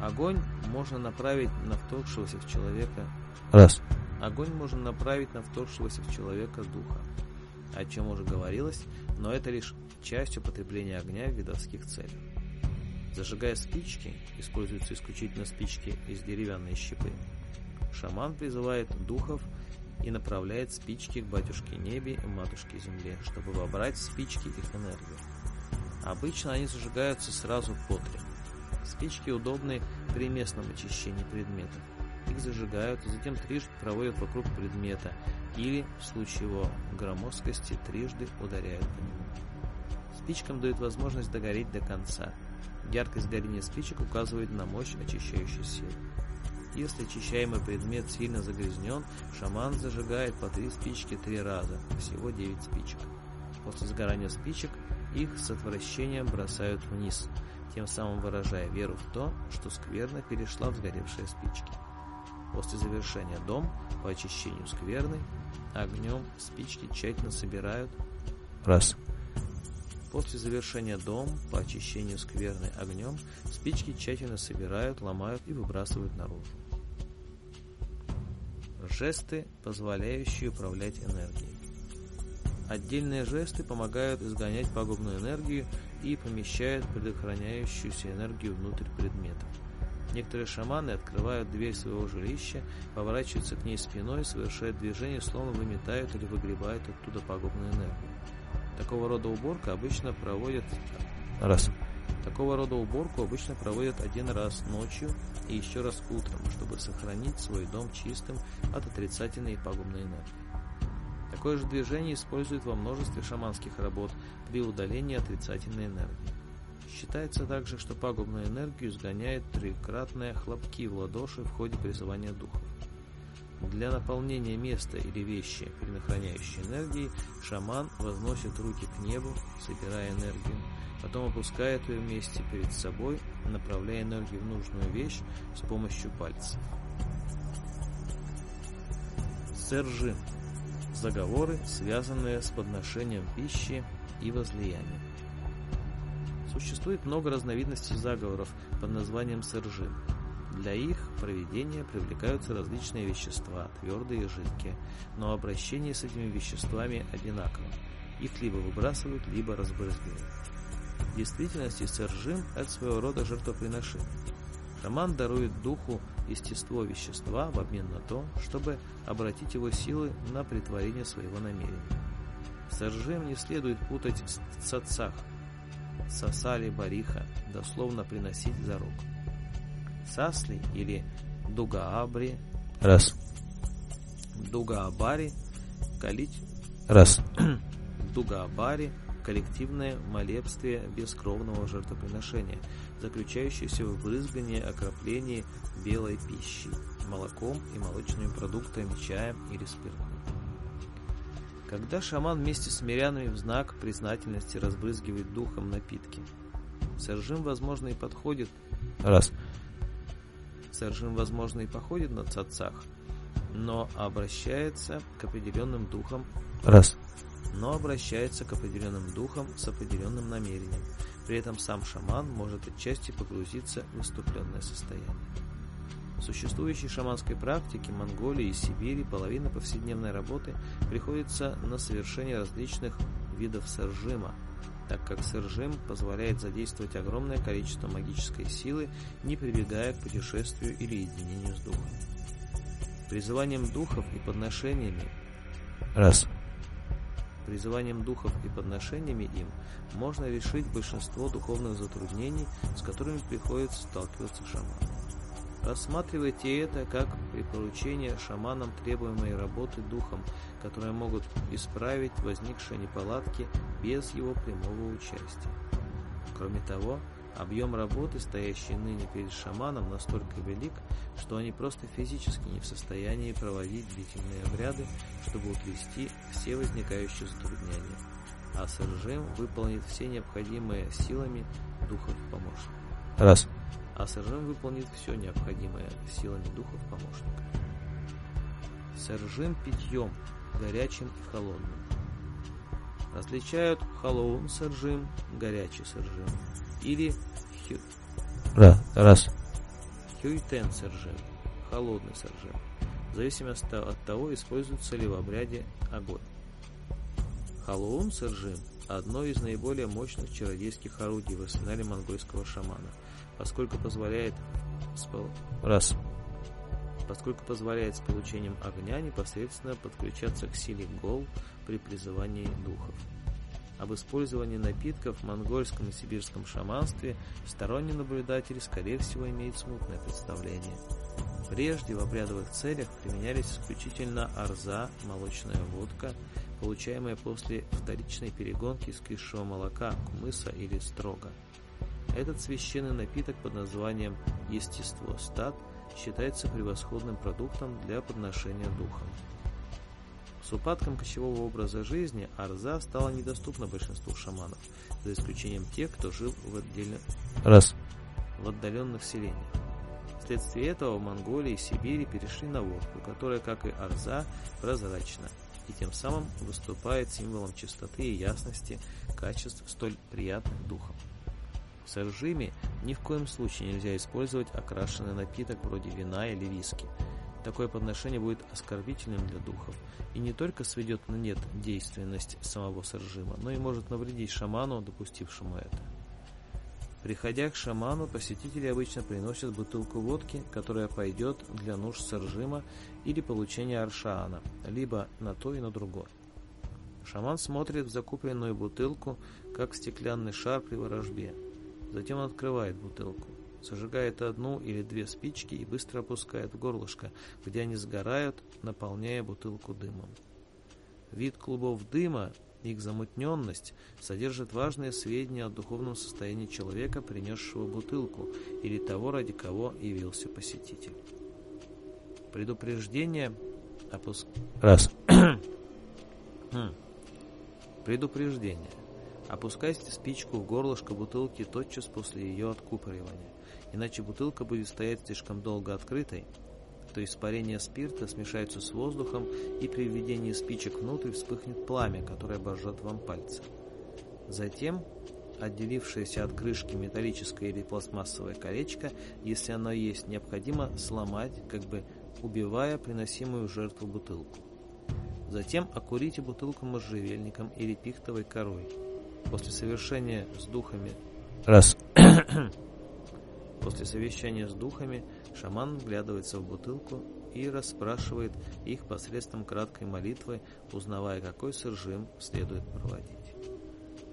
Огонь можно направить на вторгшегося в человека. Раз. Огонь можно направить на вторгшегося в человека духа. О чем уже говорилось, но это лишь часть употребления огня в видовских целях. Зажигая спички, используются исключительно спички из деревянной щепы. Шаман призывает духов и направляет спички к батюшке небе и матушке земле, чтобы вобрать спички их энергию. Обычно они зажигаются сразу по три. Спички удобны при местном очищении предмета. Их зажигают, затем трижды проводят вокруг предмета или, в случае его громоздкости, трижды ударяют по нему. Спичкам дают возможность догореть до конца. Яркость горения спичек указывает на мощь очищающей силы. Если очищаемый предмет сильно загрязнен, шаман зажигает по три спички три раза, всего девять спичек. После сгорания спичек их с отвращением бросают вниз, тем самым выражая веру в то, что скверна перешла в сгоревшие спички. После завершения дом по очищению скверны огнем спички тщательно собирают раз. После завершения дом по очищению скверны огнем спички тщательно собирают, ломают и выбрасывают наружу. Жесты, позволяющие управлять энергией. Отдельные жесты помогают изгонять пагубную энергию и помещают предохраняющуюся энергию внутрь предметов. Некоторые шаманы открывают дверь своего жилища, поворачиваются к ней спиной, совершают движение, словно выметают или выгребают оттуда пагубную энергию. Такого рода уборка обычно проводят раз. Такого рода уборку обычно проводят один раз ночью и еще раз утром, чтобы сохранить свой дом чистым от отрицательной и пагубной энергии. Такое же движение используют во множестве шаманских работ для удаления отрицательной энергии. Считается также, что пагубную энергию сгоняет трикратные хлопки в ладоши в ходе призывания духов. Для наполнения места или вещи, предохраняющей энергией, шаман возносит руки к небу, собирая энергию, потом опускает ее вместе перед собой, направляя энергию в нужную вещь с помощью пальцев. Сержин заговоры, связанные с подношением пищи и возлиянием. Существует много разновидностей заговоров под названием сыржи. Для их проведения привлекаются различные вещества, твердые и жидкие, но обращение с этими веществами одинаково. Их либо выбрасывают, либо разбрызгивают. В действительности сержим – это своего рода жертвоприношение. Роман дарует духу естество вещества в обмен на то, чтобы обратить его силы на притворение своего намерения. С не следует путать в цацах. Сосали бариха, дословно приносить за руку. Сасли или дугаабри – раз. Дугаабари – калить – раз. Дугаабари – коллективное молебствие бескровного жертвоприношения – заключающиеся в брызгании окроплении белой пищи, молоком и молочными продуктами, чаем или спиртом. Когда шаман вместе с мирянами в знак признательности разбрызгивает духом напитки, Сержим, возможно, и подходит... Раз. Сержим, возможно, и походит на цацах, но обращается к определенным духам... Раз. Но обращается к определенным духам с определенным намерением – при этом сам шаман может отчасти погрузиться в наступленное состояние. В существующей шаманской практике Монголии и Сибири половина повседневной работы приходится на совершение различных видов сержима, так как сержим позволяет задействовать огромное количество магической силы, не прибегая к путешествию или единению с духом. Призыванием духов и подношениями раз – призыванием духов и подношениями им можно решить большинство духовных затруднений, с которыми приходится сталкиваться шаман. Рассматривайте это как припоручение шаманам требуемой работы духом, которые могут исправить возникшие неполадки без его прямого участия. Кроме того, Объем работы, стоящий ныне перед шаманом, настолько велик, что они просто физически не в состоянии проводить длительные обряды, чтобы утрясти все возникающие затруднения. А Сержем выполнит все необходимые силами духов помощника. Раз. А Сержем выполнит все необходимое силами духов помощника. Сержем питьем, горячим и холодным, различают холовым сыржим, горячий сыржим или хю... Раз. раз. хюйтен сыржим, холодный сыржим. В зависимости от того, используется ли в обряде огонь. Халуум сыржим – одно из наиболее мощных чародейских орудий в арсенале монгольского шамана, поскольку позволяет спол... раз поскольку позволяет с получением огня непосредственно подключаться к силе гол при призывании духов. Об использовании напитков в монгольском и сибирском шаманстве сторонний наблюдатель, скорее всего, имеет смутное представление. Прежде в обрядовых целях применялись исключительно арза, молочная водка, получаемая после вторичной перегонки из кисшего молока, кумыса или строга. Этот священный напиток под названием «Естество стад» – считается превосходным продуктом для подношения духом. С упадком кочевого образа жизни арза стала недоступна большинству шаманов, за исключением тех, кто жил в, отдельно... Раз. в отдаленных селениях. Вследствие этого в Монголии и Сибири перешли на водку, которая, как и арза, прозрачна и тем самым выступает символом чистоты и ясности качеств столь приятных духом. Сожжими ни в коем случае нельзя использовать окрашенный напиток вроде вина или виски. Такое подношение будет оскорбительным для духов и не только сведет на нет действенность самого соржима, но и может навредить шаману, допустившему это. Приходя к шаману, посетители обычно приносят бутылку водки, которая пойдет для нужд соржима или получения аршаана, либо на то и на другое. Шаман смотрит в закупленную бутылку, как стеклянный шар при ворожбе – Затем открывает бутылку, сожигает одну или две спички и быстро опускает в горлышко, где они сгорают, наполняя бутылку дымом. Вид клубов дыма, их замутненность, содержит важные сведения о духовном состоянии человека, принесшего бутылку, или того, ради кого явился посетитель. Предупреждение опуск... Раз. Предупреждение. Опускайте спичку в горлышко бутылки тотчас после ее откупоривания, иначе бутылка будет стоять слишком долго открытой, то испарение спирта смешается с воздухом, и при введении спичек внутрь вспыхнет пламя, которое обожжет вам пальцы. Затем отделившееся от крышки металлическое или пластмассовое колечко, если оно есть, необходимо сломать, как бы убивая приносимую жертву бутылку. Затем окурите бутылку можжевельником или пихтовой корой после совершения с духами раз после совещания с духами шаман вглядывается в бутылку и расспрашивает их посредством краткой молитвы, узнавая, какой сыржим следует проводить.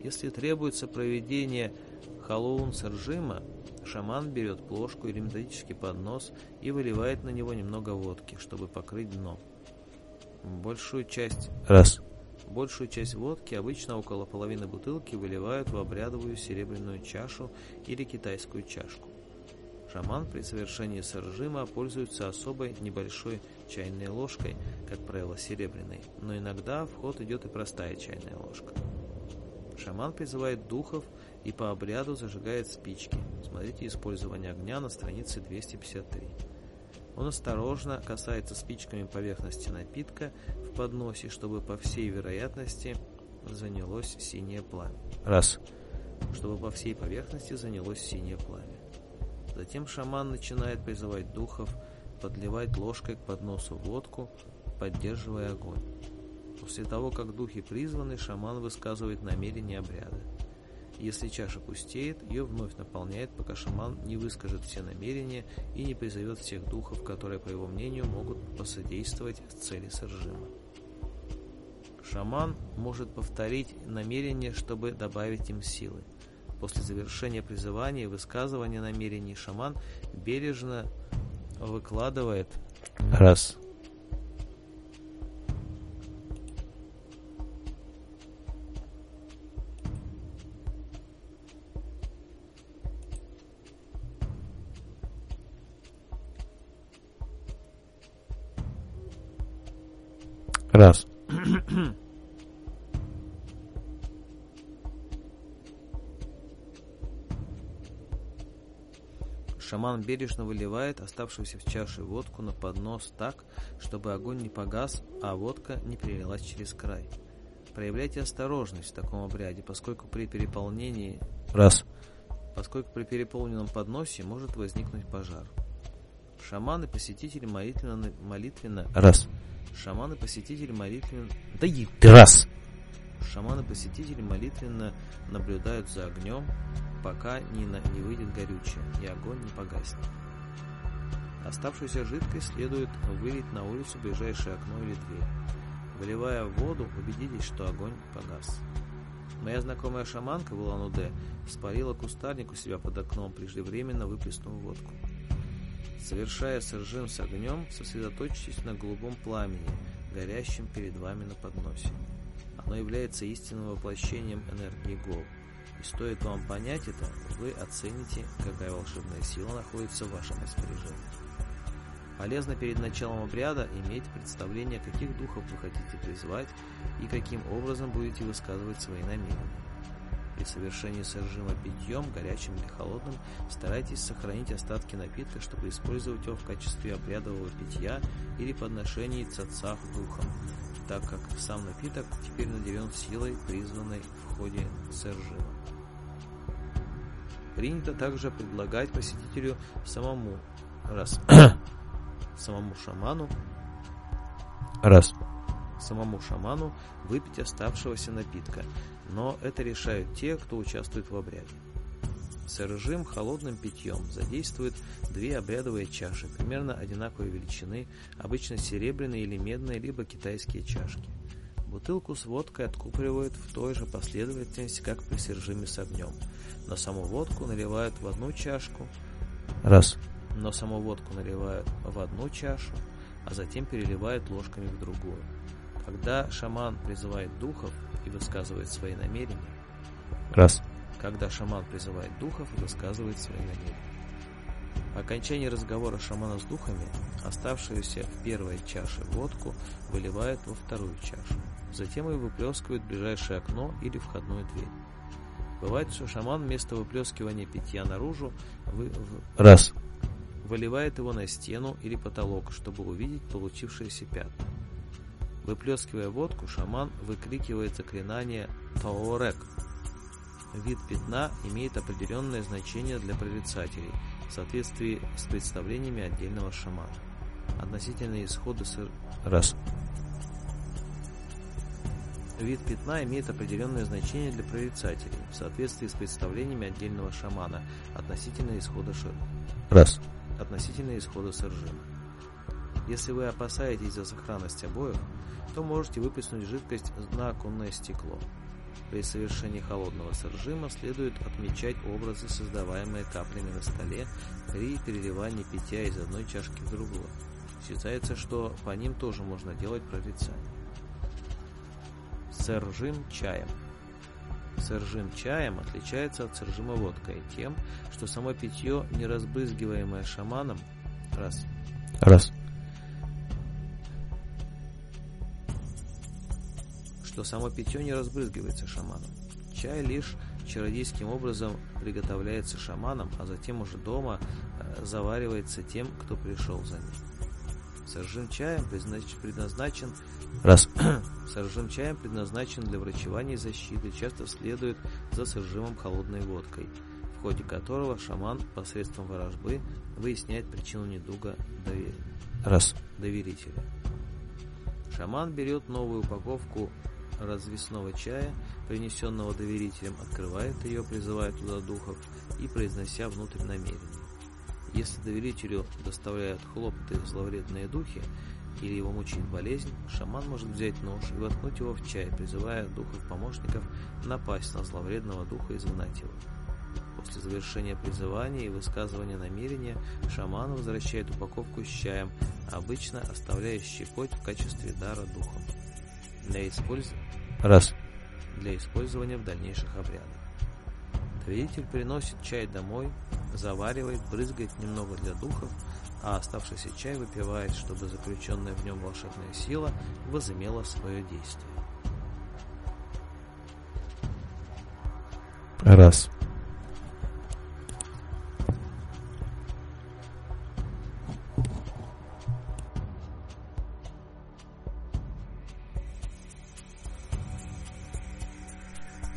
Если требуется проведение холоун сыржима, шаман берет плошку или методический поднос и выливает на него немного водки, чтобы покрыть дно. Большую часть... Раз. Большую часть водки обычно около половины бутылки выливают в обрядовую серебряную чашу или китайскую чашку. Шаман при совершении соржима пользуется особой небольшой чайной ложкой, как правило серебряной, но иногда в ход идет и простая чайная ложка. Шаман призывает духов и по обряду зажигает спички. Смотрите использование огня на странице 253. Он осторожно касается спичками поверхности напитка, подносе, чтобы, по всей вероятности, занялось синее пламя. Раз. Чтобы по всей поверхности занялось синее пламя. Затем шаман начинает призывать духов, подливать ложкой к подносу водку, поддерживая огонь. После того, как духи призваны, шаман высказывает намерение обряда. Если чаша пустеет, ее вновь наполняет, пока шаман не выскажет все намерения и не призовет всех духов, которые, по его мнению, могут посодействовать цели сержима. Шаман может повторить намерение, чтобы добавить им силы. После завершения призывания и высказывания намерений шаман бережно выкладывает раз Раз. Шаман бережно выливает оставшуюся в чаше водку на поднос так, чтобы огонь не погас, а водка не перелилась через край. Проявляйте осторожность в таком обряде, поскольку при переполнении... Раз. Поскольку при переполненном подносе может возникнуть пожар. Шаман и посетитель молитвенно... молитвенно... Раз. Шаман и посетитель молитвенно... Да и... Раз! Шаманы-посетители молитвенно наблюдают за огнем, пока не, на, не выйдет горючее, и огонь не погаснет. Оставшуюся жидкость следует вылить на улицу ближайшее окно или дверь. Выливая воду, убедитесь, что огонь погас. Моя знакомая шаманка была нуде, спорила спалила кустарник у себя под окном, преждевременно выплеснув водку. Совершая сержим с огнем, сосредоточьтесь на голубом пламени, горящем перед вами на подносе. Оно является истинным воплощением энергии Гол. И стоит вам понять это, вы оцените, какая волшебная сила находится в вашем распоряжении. Полезно перед началом обряда иметь представление, каких духов вы хотите призвать и каким образом будете высказывать свои намерения. При совершении сожжима питьем, горячим или холодным, старайтесь сохранить остатки напитка, чтобы использовать его в качестве обрядового питья или подношений цацах духом так как сам напиток теперь наделен силой, призванной в ходе сержива. Принято также предлагать посетителю самому раз самому шаману раз самому шаману выпить оставшегося напитка, но это решают те, кто участвует в обряде с холодным питьем задействует две обрядовые чаши примерно одинаковой величины, обычно серебряные или медные, либо китайские чашки. Бутылку с водкой откупоривают в той же последовательности, как при сержиме с огнем. Но саму водку наливают в одну чашку. Раз. Но саму водку наливают в одну чашу, а затем переливают ложками в другую. Когда шаман призывает духов и высказывает свои намерения. Раз когда шаман призывает духов и высказывает свои намерения. Окончание разговора шамана с духами оставшуюся в первой чаше водку выливают во вторую чашу, затем ее выплескивают в ближайшее окно или входную дверь. Бывает, что шаман вместо выплескивания питья наружу вы... раз выливает его на стену или потолок, чтобы увидеть получившиеся пятна. Выплескивая водку, шаман выкрикивает заклинание «Таорек», Вид пятна имеет определенное значение для прорицателей в соответствии с представлениями отдельного шамана. Относительно исхода сыр Раз. Вид пятна имеет определенное значение для прорицателей в соответствии с представлениями отдельного шамана относительно исхода шир... Раз. Относительно исхода сержина. Если вы опасаетесь за сохранность обоев, то можете выплеснуть жидкость на оконное стекло – при совершении холодного сожима следует отмечать образы, создаваемые каплями на столе при переливании питья из одной чашки в другую. Считается, что по ним тоже можно делать прорицание. Сержим чаем. Сержим чаем отличается от сержима водкой тем, что само питье, не разбрызгиваемое шаманом, раз, раз что само питье не разбрызгивается шаманом. Чай лишь чародейским образом приготовляется шаманом, а затем уже дома э, заваривается тем, кто пришел за ним. Соржин чаем предназначен раз соржин чаем предназначен для врачевания и защиты, часто следует за соржимом холодной водкой, в ходе которого шаман посредством ворожбы выясняет причину недуга довер... раз доверителя. Шаман берет новую упаковку развесного чая, принесенного доверителем, открывает ее, призывая туда духов и произнося внутрь намерение. Если доверителю доставляют хлопоты зловредные духи или его мучает болезнь, шаман может взять нож и воткнуть его в чай, призывая духов-помощников напасть на зловредного духа и изгнать его. После завершения призывания и высказывания намерения шаман возвращает упаковку с чаем, обычно оставляя щепоть в качестве дара духом. Для, использования Раз. Для использования в дальнейших обрядах. Травитель приносит чай домой, заваривает, брызгает немного для духов, а оставшийся чай выпивает, чтобы заключенная в нем волшебная сила возымела свое действие. Раз.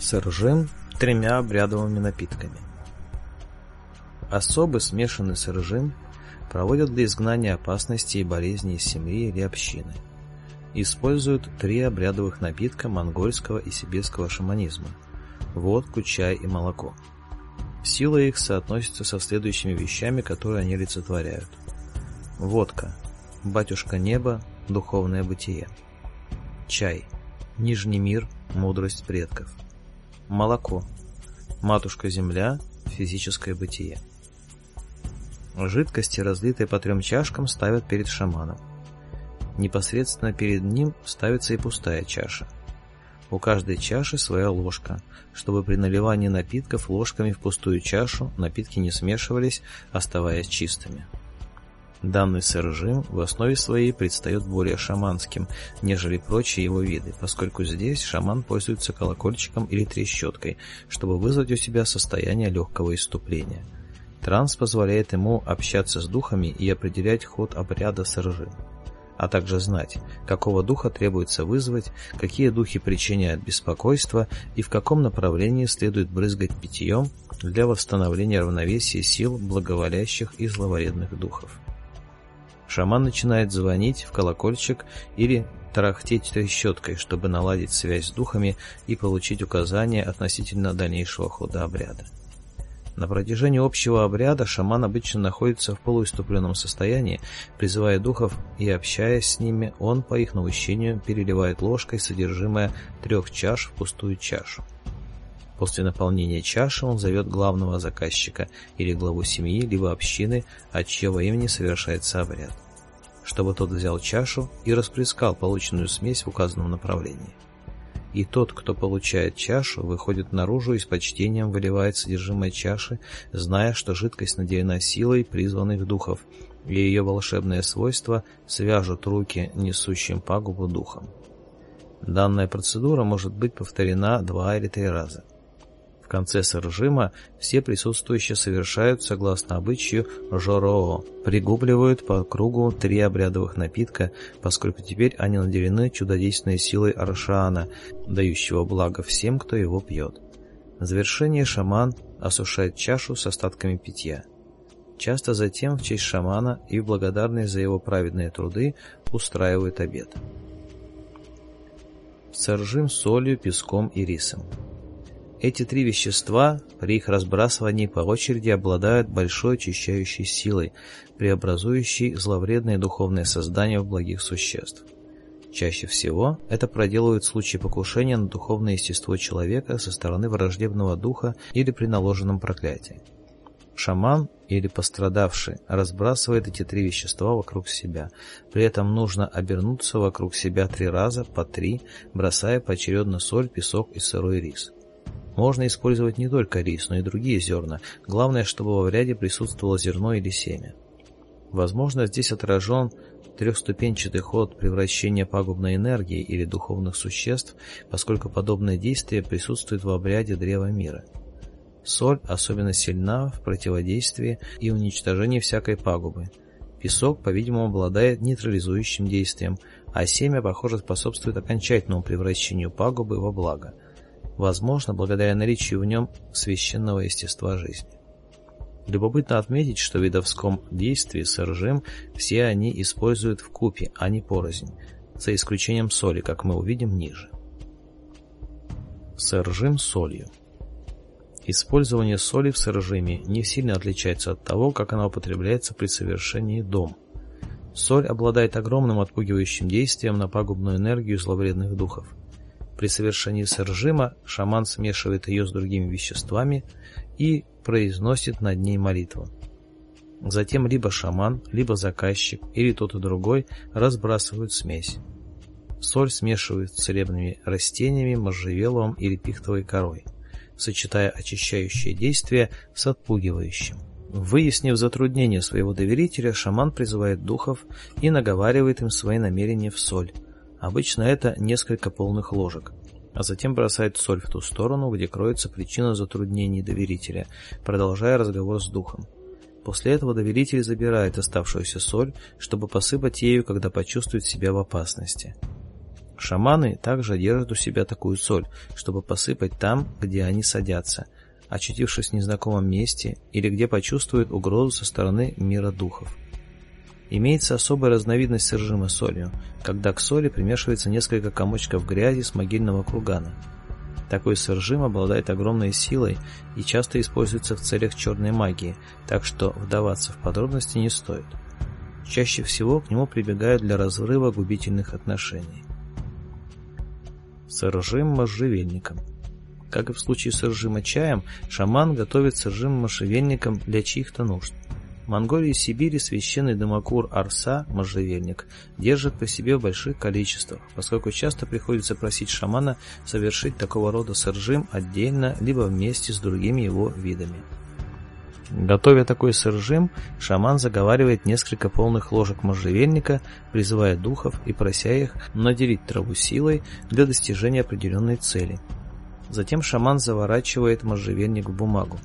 пользоваться ржем тремя обрядовыми напитками. Особы, смешанные с ржем, проводят для изгнания опасности и болезни из семьи или общины. Используют три обрядовых напитка монгольского и сибирского шаманизма – водку, чай и молоко. Сила их соотносится со следующими вещами, которые они олицетворяют. Водка – батюшка неба, духовное бытие. Чай – нижний мир, мудрость предков – молоко. Матушка-Земля – физическое бытие. Жидкости, разлитые по трем чашкам, ставят перед шаманом. Непосредственно перед ним ставится и пустая чаша. У каждой чаши своя ложка, чтобы при наливании напитков ложками в пустую чашу напитки не смешивались, оставаясь чистыми. Данный сыр-жим в основе своей предстает более шаманским, нежели прочие его виды, поскольку здесь шаман пользуется колокольчиком или трещоткой, чтобы вызвать у себя состояние легкого иступления. Транс позволяет ему общаться с духами и определять ход обряда сыржим, а также знать, какого духа требуется вызвать, какие духи причиняют беспокойство и в каком направлении следует брызгать питьем для восстановления равновесия сил благоволящих и зловредных духов. Шаман начинает звонить в колокольчик или тарахтеть трещоткой, чтобы наладить связь с духами и получить указания относительно дальнейшего хода обряда. На протяжении общего обряда шаман обычно находится в полуиступленном состоянии, призывая духов и общаясь с ними, он по их наущению переливает ложкой содержимое трех чаш в пустую чашу. После наполнения чаши он зовет главного заказчика или главу семьи, либо общины, от чьего имени совершается обряд, чтобы тот взял чашу и расплескал полученную смесь в указанном направлении. И тот, кто получает чашу, выходит наружу и с почтением выливает содержимое чаши, зная, что жидкость наделена силой призванных духов, и ее волшебные свойства свяжут руки несущим пагубу духом. Данная процедура может быть повторена два или три раза. В конце соржима все присутствующие совершают, согласно обычаю, жоро, пригубливают по кругу три обрядовых напитка, поскольку теперь они наделены чудодейственной силой Аршана, дающего благо всем, кто его пьет. В завершение шаман осушает чашу с остатками питья. Часто затем в честь шамана и в благодарность за его праведные труды устраивают обед. Соржим солью, песком и рисом. Эти три вещества при их разбрасывании по очереди обладают большой очищающей силой, преобразующей зловредные духовные создания в благих существ. Чаще всего это проделывают в случае покушения на духовное естество человека со стороны враждебного духа или при наложенном проклятии. Шаман или пострадавший разбрасывает эти три вещества вокруг себя. При этом нужно обернуться вокруг себя три раза по три, бросая поочередно соль, песок и сырой рис. Можно использовать не только рис, но и другие зерна. Главное, чтобы в вряде присутствовало зерно или семя. Возможно, здесь отражен трехступенчатый ход превращения пагубной энергии или духовных существ, поскольку подобное действие присутствует в обряде Древа Мира. Соль особенно сильна в противодействии и уничтожении всякой пагубы. Песок, по-видимому, обладает нейтрализующим действием, а семя, похоже, способствует окончательному превращению пагубы во благо – Возможно, благодаря наличию в нем священного естества жизни. Любопытно отметить, что в видовском действии с ржем все они используют в купе, а не порознь, за исключением соли, как мы увидим ниже. Сыржим солью. Использование соли в сыржиме не сильно отличается от того, как она употребляется при совершении дом. Соль обладает огромным отпугивающим действием на пагубную энергию зловредных духов при совершении соржима шаман смешивает ее с другими веществами и произносит над ней молитву. Затем либо шаман, либо заказчик, или тот и другой разбрасывают смесь. Соль смешивают с целебными растениями, можжевеловым или пихтовой корой, сочетая очищающее действие с отпугивающим. Выяснив затруднение своего доверителя, шаман призывает духов и наговаривает им свои намерения в соль, Обычно это несколько полных ложек, а затем бросает соль в ту сторону, где кроется причина затруднений доверителя, продолжая разговор с духом. После этого доверитель забирает оставшуюся соль, чтобы посыпать ею, когда почувствует себя в опасности. Шаманы также держат у себя такую соль, чтобы посыпать там, где они садятся, очутившись в незнакомом месте или где почувствуют угрозу со стороны мира духов. Имеется особая разновидность содержимого солью, когда к соли примешивается несколько комочков грязи с могильного кургана. Такой сыржим обладает огромной силой и часто используется в целях черной магии, так что вдаваться в подробности не стоит. Чаще всего к нему прибегают для разрыва губительных отношений. Сыржим можжевельником Как и в случае с ржима чаем, шаман готовит сыржим можжевельником для чьих-то нужд – Монголии и Сибири священный домокур Арса, можжевельник, держат по себе в больших количествах, поскольку часто приходится просить шамана совершить такого рода сыржим отдельно, либо вместе с другими его видами. Готовя такой сыржим, шаман заговаривает несколько полных ложек можжевельника, призывая духов и прося их наделить траву силой для достижения определенной цели. Затем шаман заворачивает можжевельник в бумагу.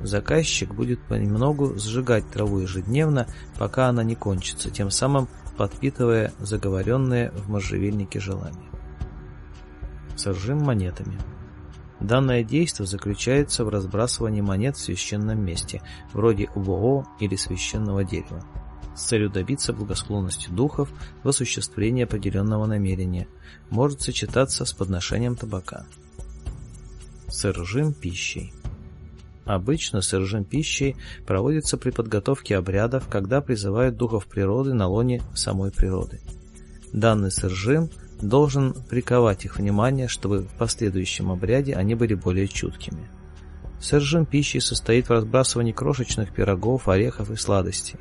Заказчик будет понемногу сжигать траву ежедневно, пока она не кончится, тем самым подпитывая заговоренные в можжевельнике желания. Сожжим монетами. Данное действие заключается в разбрасывании монет в священном месте, вроде уво или священного дерева, с целью добиться благосклонности духов в осуществлении определенного намерения, может сочетаться с подношением табака. Сыржим пищей. Обычно сержант пищи проводится при подготовке обрядов, когда призывают духов природы на лоне самой природы. Данный сержим должен приковать их внимание, чтобы в последующем обряде они были более чуткими. Сержим пищи состоит в разбрасывании крошечных пирогов, орехов и сладостей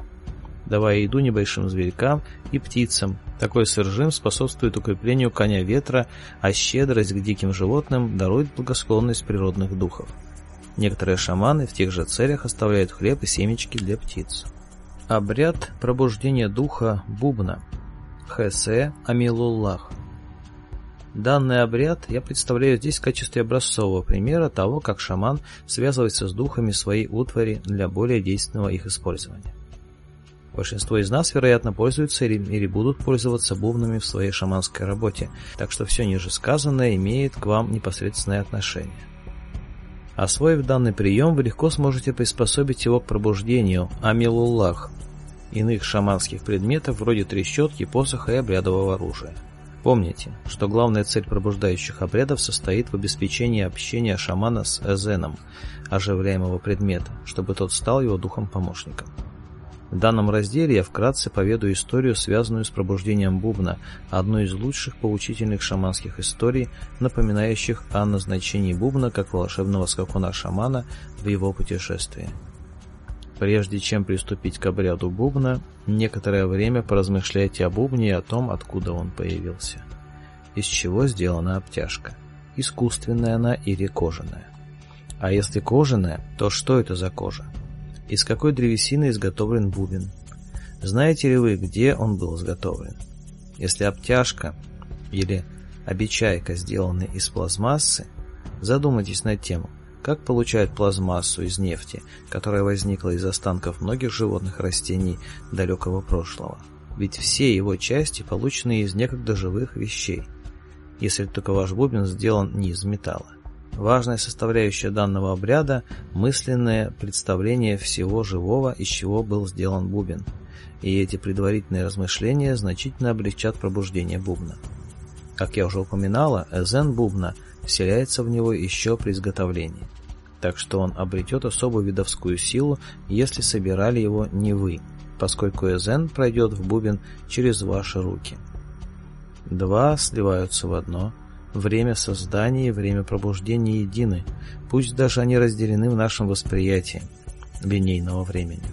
давая еду небольшим зверькам и птицам. Такой сержим способствует укреплению коня ветра, а щедрость к диким животным дарует благосклонность природных духов. Некоторые шаманы в тех же целях оставляют хлеб и семечки для птиц. Обряд пробуждения духа бубна. Хэсе Амилуллах. Данный обряд я представляю здесь в качестве образцового примера того, как шаман связывается с духами своей утвари для более действенного их использования. Большинство из нас, вероятно, пользуются или будут пользоваться бубнами в своей шаманской работе, так что все ниже сказанное имеет к вам непосредственное отношение. А Освоив данный прием, вы легко сможете приспособить его к пробуждению амилуллах, иных шаманских предметов вроде трещотки, посоха и обрядового оружия. Помните, что главная цель пробуждающих обрядов состоит в обеспечении общения шамана с эзеном, оживляемого предмета, чтобы тот стал его духом-помощником. В данном разделе я вкратце поведу историю, связанную с пробуждением бубна, одной из лучших поучительных шаманских историй, напоминающих о назначении бубна как волшебного скакуна-шамана в его путешествии. Прежде чем приступить к обряду бубна, некоторое время поразмышляйте о бубне и о том, откуда он появился. Из чего сделана обтяжка? Искусственная она или кожаная? А если кожаная, то что это за кожа? Из какой древесины изготовлен бубен? Знаете ли вы, где он был изготовлен? Если обтяжка или обечайка сделаны из плазмассы, задумайтесь над тем, как получают плазмассу из нефти, которая возникла из останков многих животных растений далекого прошлого. Ведь все его части получены из некогда живых вещей, если только ваш бубен сделан не из металла. Важная составляющая данного обряда – мысленное представление всего живого, из чего был сделан бубен. И эти предварительные размышления значительно облегчат пробуждение бубна. Как я уже упоминала, эзен бубна вселяется в него еще при изготовлении. Так что он обретет особую видовскую силу, если собирали его не вы, поскольку эзен пройдет в бубен через ваши руки. Два сливаются в одно – Время создания и время пробуждения едины, пусть даже они разделены в нашем восприятии линейного времени.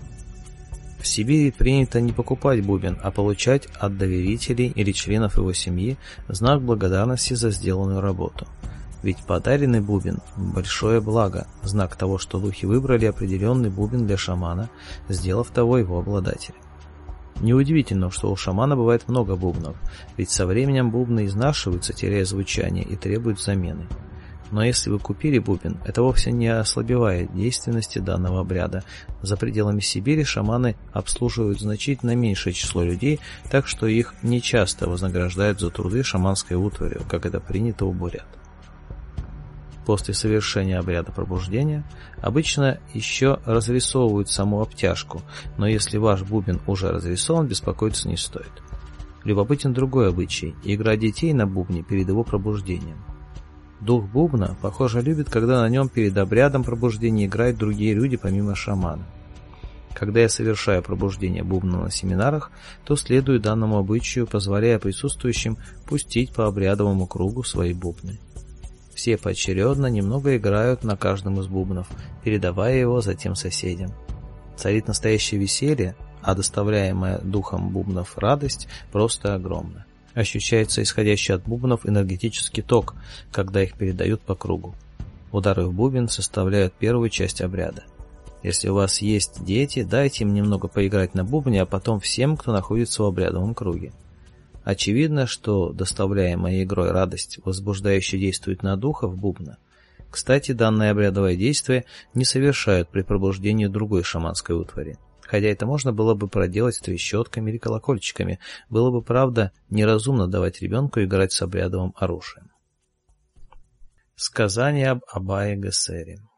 В Сибири принято не покупать бубен, а получать от доверителей или членов его семьи знак благодарности за сделанную работу. Ведь подаренный бубен – большое благо, знак того, что духи выбрали определенный бубен для шамана, сделав того его обладателем. Неудивительно, что у шамана бывает много бубнов, ведь со временем бубны изнашиваются, теряя звучание и требуют замены. Но если вы купили бубен, это вовсе не ослабевает действенности данного обряда. За пределами Сибири шаманы обслуживают значительно меньшее число людей, так что их нечасто вознаграждают за труды шаманской утвари, как это принято у бурят после совершения обряда пробуждения, обычно еще разрисовывают саму обтяжку, но если ваш бубен уже разрисован, беспокоиться не стоит. Любопытен другой обычай – игра детей на бубне перед его пробуждением. Дух бубна, похоже, любит, когда на нем перед обрядом пробуждения играют другие люди помимо шамана. Когда я совершаю пробуждение бубна на семинарах, то следую данному обычаю, позволяя присутствующим пустить по обрядовому кругу свои бубны. Все поочередно немного играют на каждом из бубнов, передавая его затем соседям. Царит настоящее веселье, а доставляемая духом бубнов радость просто огромна. Ощущается исходящий от бубнов энергетический ток, когда их передают по кругу. Удары в бубен составляют первую часть обряда. Если у вас есть дети, дайте им немного поиграть на бубне, а потом всем, кто находится в обрядовом круге. Очевидно, что доставляя моей игрой радость, возбуждающе действует на духов бубна. Кстати, данное обрядовое действие не совершают при пробуждении другой шаманской утвари. Хотя это можно было бы проделать с трещотками или колокольчиками, было бы, правда, неразумно давать ребенку играть с обрядовым оружием. Сказание об Абае Гессере